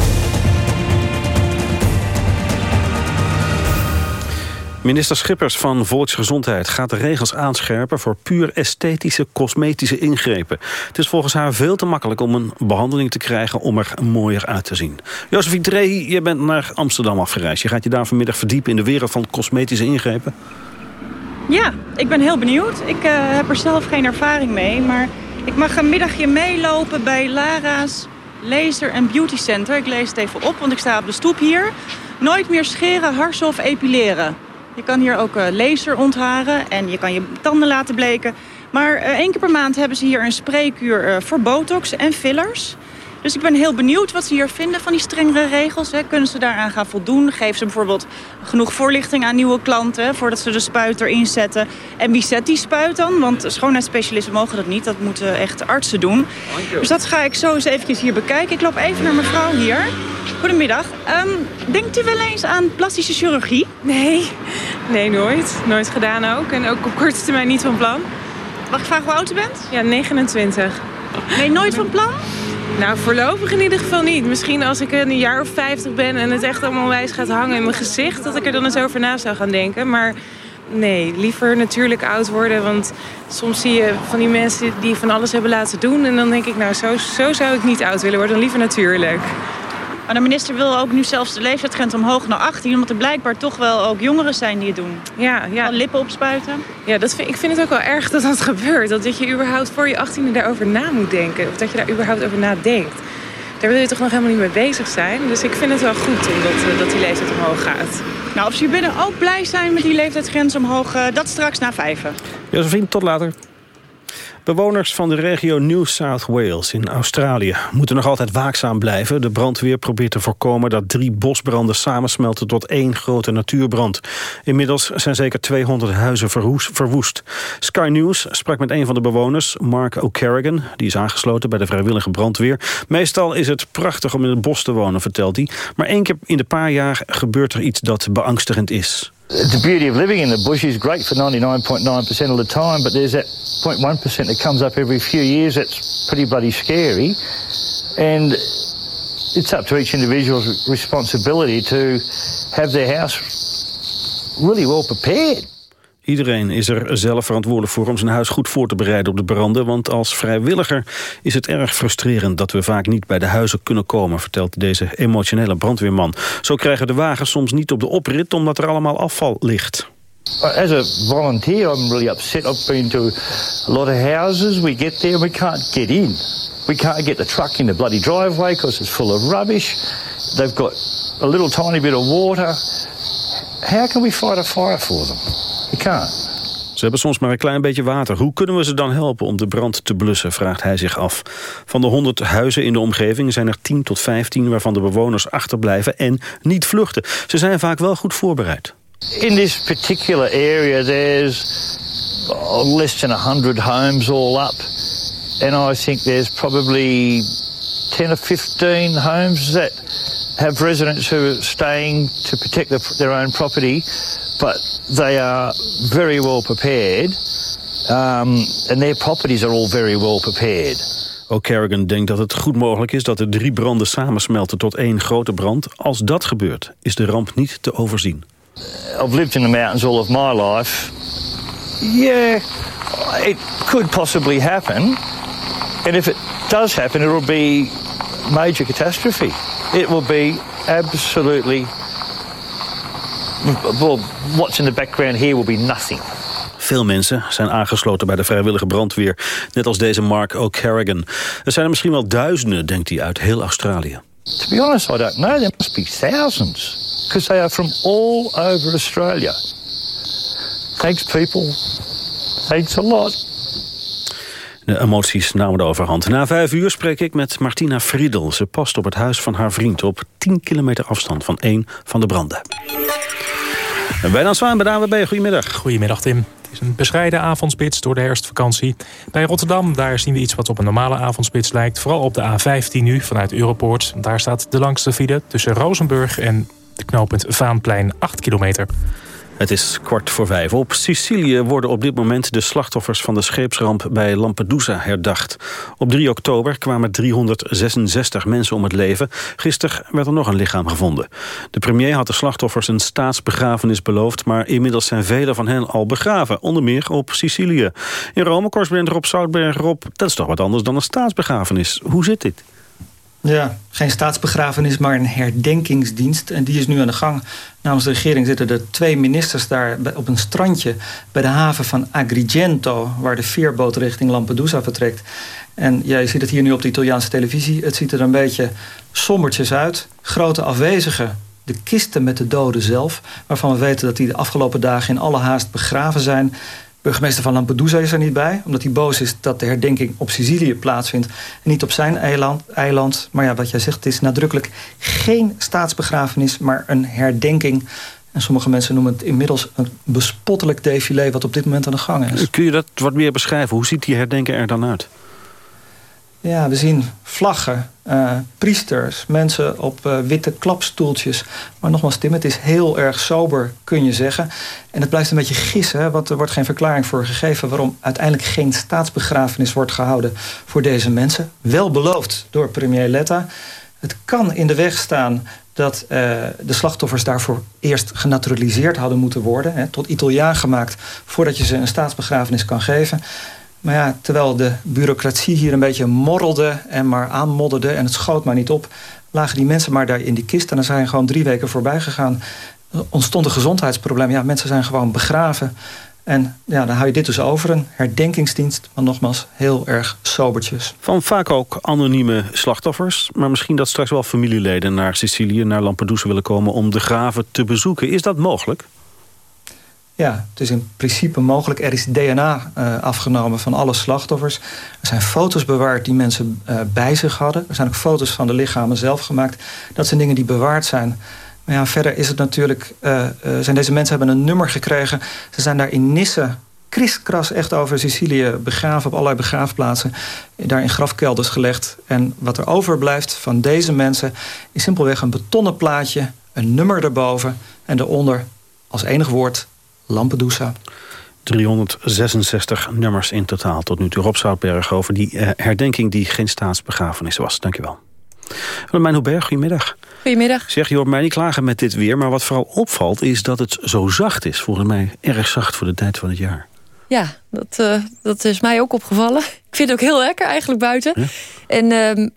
Minister Schippers van Volksgezondheid gaat de regels aanscherpen... voor puur esthetische cosmetische ingrepen. Het is volgens haar veel te makkelijk om een behandeling te krijgen... om er mooier uit te zien. Josephine Drehi, je bent naar Amsterdam afgereisd. Je gaat je daar vanmiddag verdiepen in de wereld van cosmetische ingrepen. Ja, ik ben heel benieuwd. Ik uh, heb er zelf geen ervaring mee, maar ik mag een middagje meelopen bij Lara's Laser Beauty Center. Ik lees het even op, want ik sta op de stoep hier. Nooit meer scheren, harsen of epileren. Je kan hier ook uh, laser ontharen en je kan je tanden laten bleken. Maar uh, één keer per maand hebben ze hier een spreekuur uh, voor botox en fillers. Dus ik ben heel benieuwd wat ze hier vinden van die strengere regels. Hè. Kunnen ze daaraan gaan voldoen? Geven ze bijvoorbeeld genoeg voorlichting aan nieuwe klanten... voordat ze de spuit erin zetten? En wie zet die spuit dan? Want schoonheidsspecialisten mogen dat niet. Dat moeten echt artsen doen. Dus dat ga ik zo eens even hier bekijken. Ik loop even naar mevrouw hier. Goedemiddag. Um, denkt u wel eens aan plastische chirurgie? Nee, nee nooit. Nooit gedaan ook. En ook op korte termijn niet van plan. Mag ik vragen hoe oud u bent? Ja, 29. Nee, nooit van plan? Nou, voorlopig in ieder geval niet. Misschien als ik een jaar of 50 ben en het echt allemaal wijs gaat hangen in mijn gezicht... dat ik er dan eens over na zou gaan denken. Maar nee, liever natuurlijk oud worden. Want soms zie je van die mensen die van alles hebben laten doen... en dan denk ik, nou, zo, zo zou ik niet oud willen worden. Dan liever natuurlijk. Maar de minister wil ook nu zelfs de leeftijdsgrens omhoog naar 18... omdat er blijkbaar toch wel ook jongeren zijn die het doen. Ja, ja. Al lippen opspuiten. Ja, dat vind, ik vind het ook wel erg dat dat [laughs] gebeurt. Dat, dat je überhaupt voor je 18e daarover na moet denken. Of dat je daar überhaupt over nadenkt. Daar wil je toch nog helemaal niet mee bezig zijn. Dus ik vind het wel goed omdat, dat die leeftijd omhoog gaat. Nou, of ze binnen ook blij zijn met die leeftijdsgrens omhoog... dat straks na vijven. Josephine, tot later. Bewoners van de regio New South Wales in Australië moeten nog altijd waakzaam blijven. De brandweer probeert te voorkomen dat drie bosbranden samensmelten tot één grote natuurbrand. Inmiddels zijn zeker 200 huizen verwoest. Sky News sprak met een van de bewoners, Mark O'Carrigan. Die is aangesloten bij de vrijwillige brandweer. Meestal is het prachtig om in het bos te wonen, vertelt hij. Maar één keer in de paar jaar gebeurt er iets dat beangstigend is. The beauty of living in the bush is great for 99.9% of the time, but there's that 0.1% that comes up every few years that's pretty bloody scary. And it's up to each individual's responsibility to have their house really well prepared. Iedereen is er zelf verantwoordelijk voor om zijn huis goed voor te bereiden op de branden. Want als vrijwilliger is het erg frustrerend dat we vaak niet bij de huizen kunnen komen, vertelt deze emotionele brandweerman. Zo krijgen de wagens soms niet op de oprit omdat er allemaal afval ligt. As a volunteer, I'm really upset. I've been to a lot of houses. We get there, we can't get in. We can't get the truck in the bloody driveway because it's full of rubbish. They've got a little tiny bit of water. How can we fight a fire for them? Can't. Ze hebben soms maar een klein beetje water. Hoe kunnen we ze dan helpen om de brand te blussen, vraagt hij zich af. Van de 100 huizen in de omgeving zijn er 10 tot 15... waarvan de bewoners achterblijven en niet vluchten. Ze zijn vaak wel goed voorbereid. In this particular area, there's less than 100 homes all up. And I think there's probably 10 or 15 homes that have residents who are staying to protect the, their own property. But they are very well prepared. Um, and their properties are all very well prepared. O'Carrigan denkt dat het goed mogelijk is dat de drie branden samensmelten tot één grote brand. Als dat gebeurt, is de ramp niet te overzien. I've lived in the mountains all of my life. Yeah, it could possibly happen. And if it does happen, it will be major catastrophe. It will be absolutely... Well, what's in the background here will be nothing. Veel mensen zijn aangesloten bij de vrijwillige brandweer. Net als deze Mark O'Carrigan. Er zijn er misschien wel duizenden, denkt hij, uit heel Australië. To be honest, I don't know. There must be thousands. Because they are from all over Australia. Thanks, people. Thanks a lot. De emoties namen de overhand. Na vijf uur spreek ik met Martina Friedel. Ze past op het huis van haar vriend op 10 kilometer afstand van één van de branden. En Wijnand Zwaan bij de ANWB, goedemiddag. Goedemiddag Tim. Het is een bescheiden avondspits door de herfstvakantie. Bij Rotterdam daar zien we iets wat op een normale avondspits lijkt. Vooral op de A15 nu vanuit Europoort. Daar staat de langste file tussen Rozenburg en de knooppunt Vaanplein 8 kilometer. Het is kwart voor vijf. Op Sicilië worden op dit moment de slachtoffers van de scheepsramp bij Lampedusa herdacht. Op 3 oktober kwamen 366 mensen om het leven. Gisteren werd er nog een lichaam gevonden. De premier had de slachtoffers een staatsbegrafenis beloofd... maar inmiddels zijn velen van hen al begraven. Onder meer op Sicilië. In Rome, correspondent Rob Zoutberg. Rob, dat is toch wat anders dan een staatsbegrafenis. Hoe zit dit? Ja, geen staatsbegrafenis, maar een herdenkingsdienst. En die is nu aan de gang. Namens de regering zitten er twee ministers daar op een strandje... bij de haven van Agrigento, waar de veerboot richting Lampedusa vertrekt. En ja, je ziet het hier nu op de Italiaanse televisie. Het ziet er een beetje sombertjes uit. Grote afwezigen, de kisten met de doden zelf... waarvan we weten dat die de afgelopen dagen in alle haast begraven zijn... Burgemeester van Lampedusa is er niet bij, omdat hij boos is dat de herdenking op Sicilië plaatsvindt en niet op zijn eiland. eiland. Maar ja, wat jij zegt, het is nadrukkelijk geen staatsbegrafenis, maar een herdenking. En sommige mensen noemen het inmiddels een bespottelijk défilé wat op dit moment aan de gang is. Kun je dat wat meer beschrijven? Hoe ziet die herdenking er dan uit? Ja, we zien vlaggen, uh, priesters, mensen op uh, witte klapstoeltjes. Maar nogmaals, Tim, het is heel erg sober, kun je zeggen. En het blijft een beetje gissen, want er wordt geen verklaring voor gegeven... waarom uiteindelijk geen staatsbegrafenis wordt gehouden voor deze mensen. Wel beloofd door premier Letta. Het kan in de weg staan dat uh, de slachtoffers daarvoor eerst genaturaliseerd hadden moeten worden. Hè, tot Italiaan gemaakt voordat je ze een staatsbegrafenis kan geven... Maar ja, terwijl de bureaucratie hier een beetje morrelde en maar aanmodderde... en het schoot maar niet op, lagen die mensen maar daar in die kist... en dan zijn gewoon drie weken voorbij gegaan. Ontstond een gezondheidsprobleem. Ja, mensen zijn gewoon begraven. En ja, dan hou je dit dus over, een herdenkingsdienst... maar nogmaals, heel erg sobertjes. Van vaak ook anonieme slachtoffers... maar misschien dat straks wel familieleden naar Sicilië, naar Lampedusa willen komen... om de graven te bezoeken. Is dat mogelijk? Ja, het is in principe mogelijk. Er is DNA uh, afgenomen van alle slachtoffers. Er zijn foto's bewaard die mensen uh, bij zich hadden. Er zijn ook foto's van de lichamen zelf gemaakt. Dat zijn dingen die bewaard zijn. Maar ja, verder is het natuurlijk... Uh, zijn deze mensen hebben een nummer gekregen. Ze zijn daar in Nissen kriskras echt over Sicilië begraven... op allerlei begraafplaatsen. Daar in grafkelders gelegd. En wat er overblijft van deze mensen... is simpelweg een betonnen plaatje, een nummer erboven... en daaronder als enig woord Lampedusa. 366 nummers in totaal tot nu toe. Rob Zoutberg over die uh, herdenking die geen staatsbegrafenis was. Dankjewel. Willemijn Hoeberg, goedemiddag. Goedemiddag. Zeg, je hoort mij niet klagen met dit weer... maar wat vooral opvalt is dat het zo zacht is. Volgens mij erg zacht voor de tijd van het jaar. Ja, dat, uh, dat is mij ook opgevallen. Ik vind het ook heel lekker eigenlijk buiten. Ja? En uh,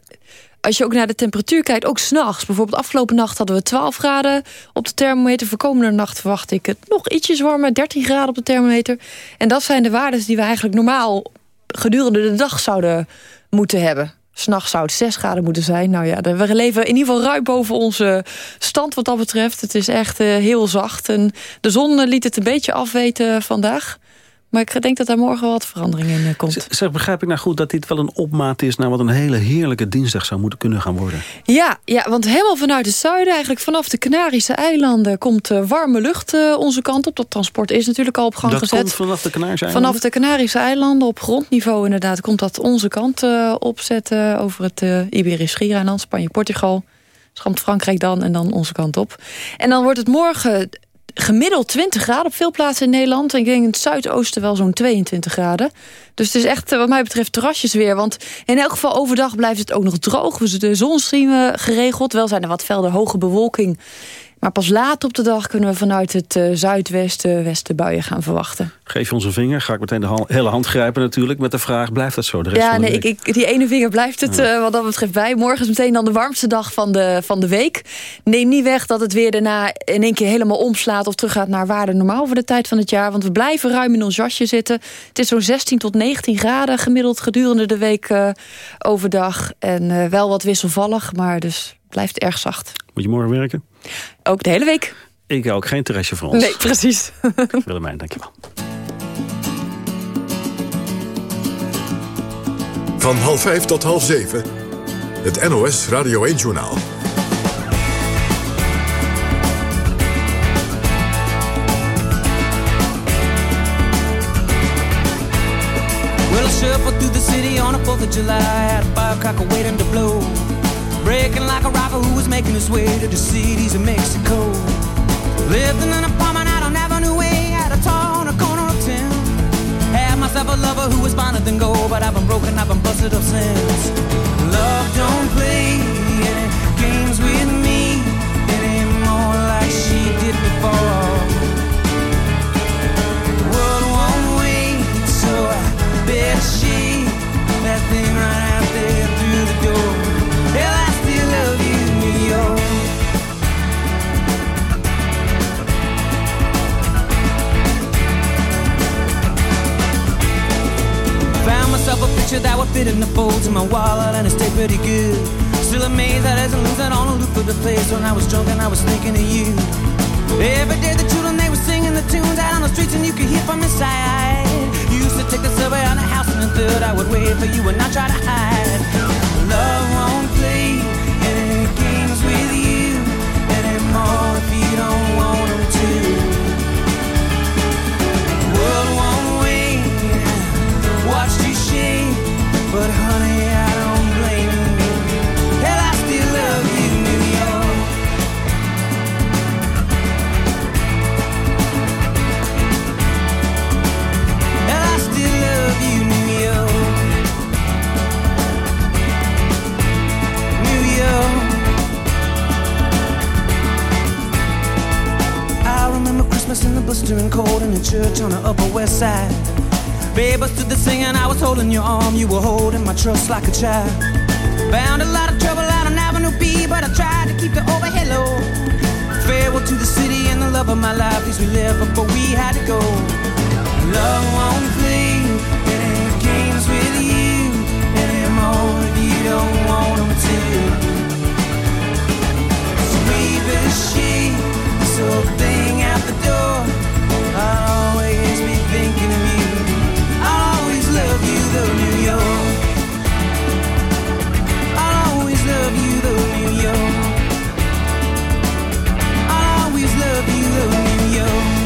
als je ook naar de temperatuur kijkt, ook s'nachts. Bijvoorbeeld afgelopen nacht hadden we 12 graden op de thermometer. Voor komende nacht verwacht ik het nog ietsjes warmer, 13 graden op de thermometer. En dat zijn de waarden die we eigenlijk normaal gedurende de dag zouden moeten hebben. S'nachts zou het 6 graden moeten zijn. Nou ja, we leven in ieder geval ruim boven onze stand wat dat betreft. Het is echt uh, heel zacht. En de zon liet het een beetje afweten vandaag. Maar ik denk dat daar morgen wat verandering in uh, komt. Zeg, begrijp ik nou goed dat dit wel een opmaat is... naar wat een hele heerlijke dinsdag zou moeten kunnen gaan worden? Ja, ja want helemaal vanuit het zuiden, eigenlijk vanaf de Canarische eilanden... komt uh, warme lucht uh, onze kant op. Dat transport is natuurlijk al op gang dat gezet. komt vanaf de Canarische eilanden? Vanaf de Canarische eilanden, op grondniveau inderdaad... komt dat onze kant opzetten over het Iberisch Schiereiland, Spanje, Portugal... Schampt Frankrijk dan en dan onze kant op. En dan wordt het morgen gemiddeld 20 graden op veel plaatsen in Nederland. En ik denk in het zuidoosten wel zo'n 22 graden. Dus het is echt wat mij betreft terrasjes weer. Want in elk geval overdag blijft het ook nog droog. Dus de zon geregeld. Wel zijn er wat velden hoge bewolking. Maar pas laat op de dag kunnen we vanuit het uh, zuidwesten westen buien gaan verwachten. Geef je ons een vinger, ga ik meteen de hele hand grijpen natuurlijk... met de vraag, blijft dat zo de rest ja, van de nee, week? Ik, die ene vinger blijft het uh, wat dat betreft bij. Morgen is meteen dan de warmste dag van de, van de week. Neem niet weg dat het weer daarna in één keer helemaal omslaat... of teruggaat naar waarde normaal voor de tijd van het jaar. Want we blijven ruim in ons jasje zitten. Het is zo'n 16 tot 19 graden gemiddeld gedurende de week uh, overdag. En wel wat wisselvallig, maar dus blijft erg zacht. Moet je morgen werken? Ook de hele week. Ik ook, geen terrasje voor ons. Nee, precies. [laughs] Willemijn, dankjewel. Van half vijf tot half zeven. Het NOS Radio 1-journaal. Well, I shuffled through the city on a 4th of July. Had a firecracker waiting to blow. Breaking like a rocker who was making his way to the cities of Mexico. Lived in an apartment out on Avenue Way, at a tall on a corner of town. Had myself a lover who was finer than gold, but I've been broken, I've been busted up since. Love don't play any games with me anymore like she did before. The world won't wait, so I bet she that thing right picture that would fit in the folds of my wallet and it stayed pretty good. Still amazed that I didn't lose it on a loop of the place when I was drunk and I was thinking of you. Every day the children they were singing the tunes out on the streets and you could hear from inside. You used to take the subway on the house and the third. I would wait for you and not try to hide. Love won't play any games with you anymore if you don't want 'em to. Watched you shake, blistering cold in a church on the Upper West Side. Babe, I stood there singing, I was holding your arm, you were holding my trust like a child. Found a lot of trouble out on Avenue B, but I tried to keep the overhead low. Farewell to the city and the love of my life, these we lived before we had to go. Love won't play any games with you anymore if you don't want to. Sweep as she, this old thing out the door. I'll always be thinking of you. I'll always love you, New York. I'll always love you, New York.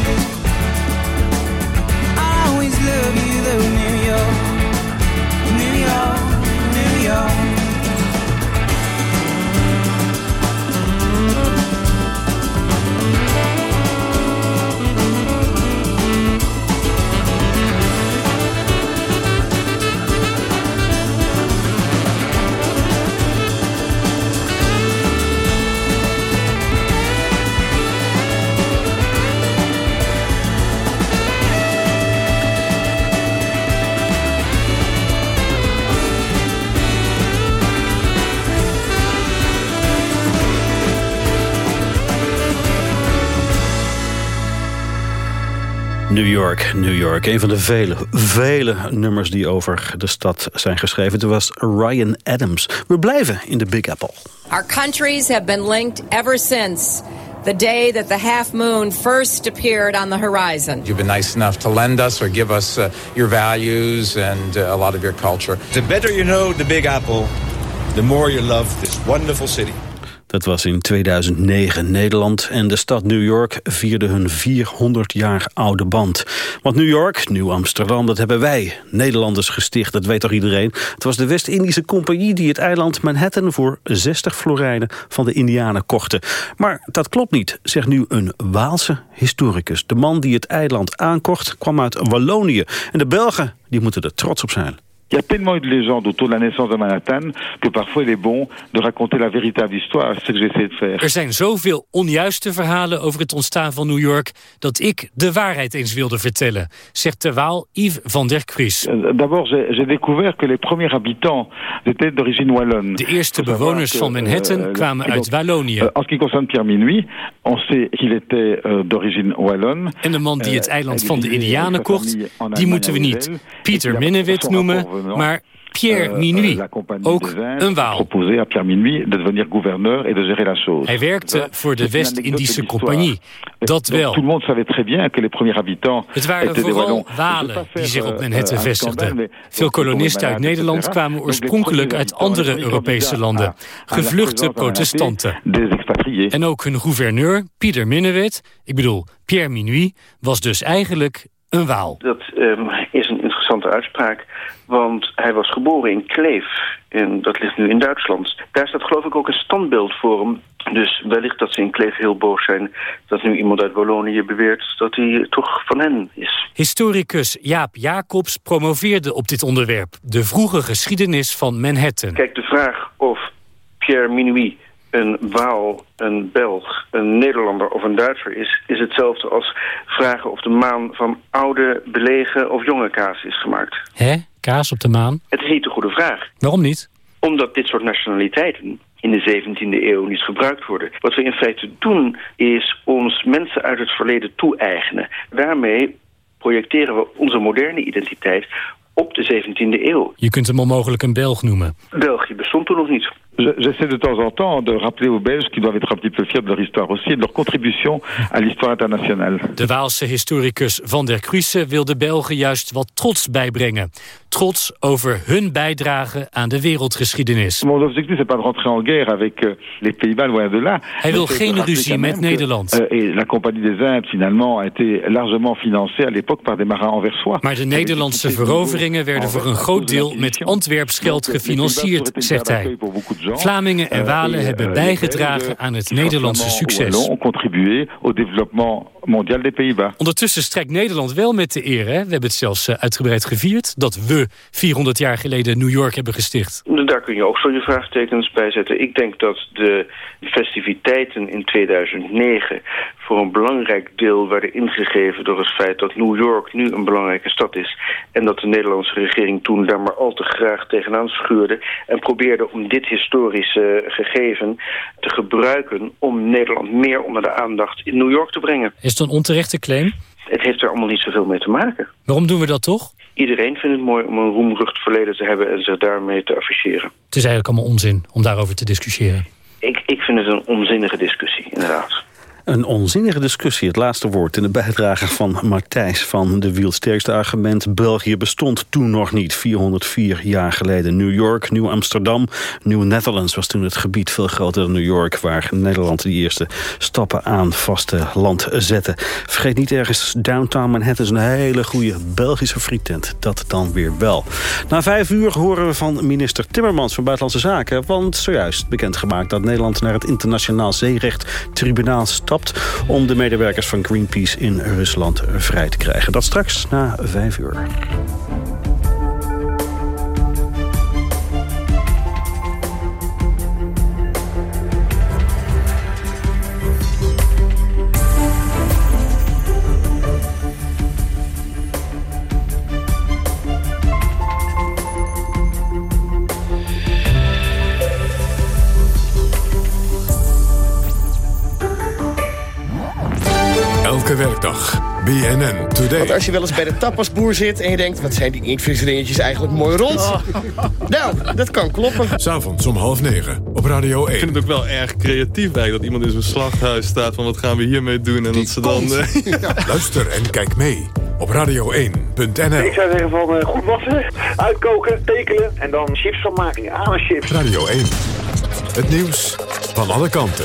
I'll always love you, New York. New York, New York. York, New York. Een van de vele, vele nummers die over de stad zijn geschreven. Toen was Ryan Adams. We blijven in de Big Apple. Our countries have been linked ever since the day that the half moon first appeared on the horizon. You've been nice enough to lend us or give us uh, your values and uh, a lot of your culture. The better you know the Big Apple, the more you love this wonderful city. Dat was in 2009. Nederland en de stad New York vierden hun 400 jaar oude band. Want New York, Nieuw Amsterdam, dat hebben wij, Nederlanders, gesticht. Dat weet toch iedereen? Het was de West-Indische Compagnie die het eiland Manhattan... voor 60 florijnen van de Indianen kochten. Maar dat klopt niet, zegt nu een Waalse historicus. De man die het eiland aankocht kwam uit Wallonië. En de Belgen die moeten er trots op zijn. Il y a tellement eu de légendes autour de la naissance de Manhattan que parfois il est bon de raconter la véritable histoire. C'est ce que j'essaie de faire. Er zijn zoveel onjuiste verhalen over het ontstaan van New York dat ik de waarheid eens wilde vertellen, zegt de Waal Yves van der Kruis. Euh, D'abord, j'ai découvert que les premiers habitants étaient d'origine wallonne. De eerste bewoners van Manhattan euh, kwamen uit Wallonië. Euh, en ce qui concerne Pierre Minuit, on sait qu'il était euh, d'origine wallonne. En de man die het eiland van de Indianen kocht, die moeten we niet Pieter puis, Minnewit noemen, maar Pierre euh, Minuit, compagnie ook een Waal. proposé à Pierre Minuit de devenir gouverneur et de gérer la chose. Hij werkte voor de West-Indische Compagnie. Dat Donc, wel. Tout le monde savait très bien que les premiers habitants Het waren vooral Wallons. Walen die zich op Manhattan euh, vestigden. Veel kolonisten uit Nederland kwamen oorspronkelijk uit andere Europese landen. Gevluchte protestanten. En ook hun gouverneur, Pieter Minnewit, ik bedoel Pierre Minuit, was dus eigenlijk een Waal. Dat ehm, is interessante uitspraak, want hij was geboren in Kleef. En dat ligt nu in Duitsland. Daar staat geloof ik ook een standbeeld voor hem. Dus wellicht dat ze in Kleef heel boos zijn... dat nu iemand uit Wallonië beweert dat hij toch van hen is. Historicus Jaap Jacobs promoveerde op dit onderwerp. De vroege geschiedenis van Manhattan. Kijk, de vraag of Pierre Minuit een Waal, een Belg, een Nederlander of een Duitser is... is hetzelfde als vragen of de maan van oude, belegen of jonge kaas is gemaakt. Hè? Kaas op de maan? Het is niet de goede vraag. Waarom niet? Omdat dit soort nationaliteiten in de 17e eeuw niet gebruikt worden. Wat we in feite doen is ons mensen uit het verleden toe-eigenen. Daarmee projecteren we onze moderne identiteit op de 17e eeuw. Je kunt hem onmogelijk een Belg noemen. België bestond toen nog niet. Je- J'essaie de temps en temps de rappeler aux Belges qu'ils doivent être un petit peu fiers de leur histoire aussi et de leur contribution à l'histoire internationale. De Waalse historicus Van der Kruisse wil de Belgen juist wat trots bijbrengen. Trots over hun bijdrage aan de wereldgeschiedenis. Mon objectif, c'est pas de rentrer en guerre avec euh, les Pays-Bas, loin de là. Hij wil geen ruzie met Nederland. euh, et la Compagnie des Indes, finalement, a été largement financée à l'époque par des marins anversois. Maar de Nederlandse veroveringen werden voor een groot deel met Antwerps geld gefinancierd, zegt hij. Vlamingen en Walen hebben bijgedragen aan het Nederlandse succes. Mondial des Pays-Bas. Ondertussen strijkt Nederland wel met de eer. Hè? We hebben het zelfs eh, uitgebreid gevierd dat we 400 jaar geleden New York hebben gesticht. Daar kun je ook zo je vraagtekens bij zetten. Ik denk dat de festiviteiten in 2009 voor een belangrijk deel werden ingegeven door het feit dat New York nu een belangrijke stad is. En dat de Nederlandse regering toen daar maar al te graag tegenaan schuurde en probeerde om dit historische gegeven te gebruiken om Nederland meer onder de aandacht in New York te brengen. Is het een onterechte claim? Het heeft er allemaal niet zoveel mee te maken. Waarom doen we dat toch? Iedereen vindt het mooi om een roemrucht verleden te hebben en zich daarmee te afficheren. Het is eigenlijk allemaal onzin om daarover te discussiëren. Ik, ik vind het een onzinnige discussie, inderdaad. Een onzinnige discussie, het laatste woord in de bijdrage van Martijs van de Wiel. Sterkste argument, België bestond toen nog niet, 404 jaar geleden. New York, Nieuw Amsterdam, Nieuw Netherlands was toen het gebied veel groter dan New York... waar Nederland de eerste stappen aan vaste land zette. Vergeet niet ergens, downtown Manhattan is een hele goede Belgische frietent. Dat dan weer wel. Na vijf uur horen we van minister Timmermans van Buitenlandse Zaken... want zojuist bekendgemaakt dat Nederland naar het internationaal zeerecht tribunaal om de medewerkers van Greenpeace in Rusland vrij te krijgen. Dat straks na vijf uur. Werkdag. BNN Today. Want als je wel eens bij de tapasboer zit en je denkt... wat zijn die inktvisringetjes eigenlijk mooi rond. Nou, dat kan kloppen. S'avonds om half negen op Radio 1. Ik vind het ook wel erg creatief eigenlijk dat iemand in zo'n slachthuis staat van wat gaan we hiermee doen en dat ze dan... eh, [laughs] Luister en kijk mee op radio1.nl. Ik zou zeggen van eh, goed wassen, uitkoken, tekenen en dan chips van maken. Ja, chips. Radio 1. Het nieuws van alle kanten.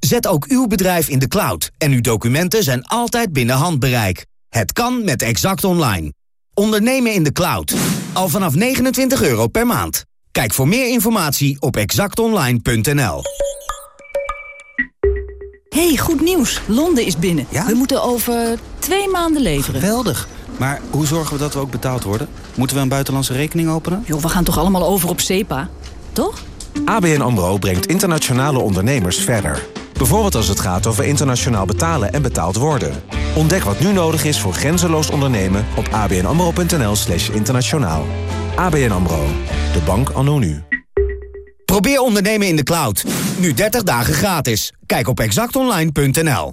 Zet ook uw bedrijf in de cloud en uw documenten zijn altijd binnen handbereik. Het kan met Exact Online. Ondernemen in de cloud. Al vanaf 29 euro per maand. Kijk voor meer informatie op exactonline.nl. hey, goed nieuws. Londen is binnen. We moeten over twee maanden leveren. Geweldig. Maar hoe zorgen we dat we ook betaald worden? Moeten we een buitenlandse rekening openen? Joh, we gaan toch allemaal over op SEPA? Toch? ABN AMRO brengt internationale ondernemers verder. Bijvoorbeeld als het gaat over internationaal betalen en betaald worden. Ontdek wat nu nodig is voor grenzeloos ondernemen op abnamro.nl slash internationaal. ABN AMRO, de bank anno nu. Probeer ondernemen in de cloud. Nu 30 dagen gratis. Kijk op exactonline.nl.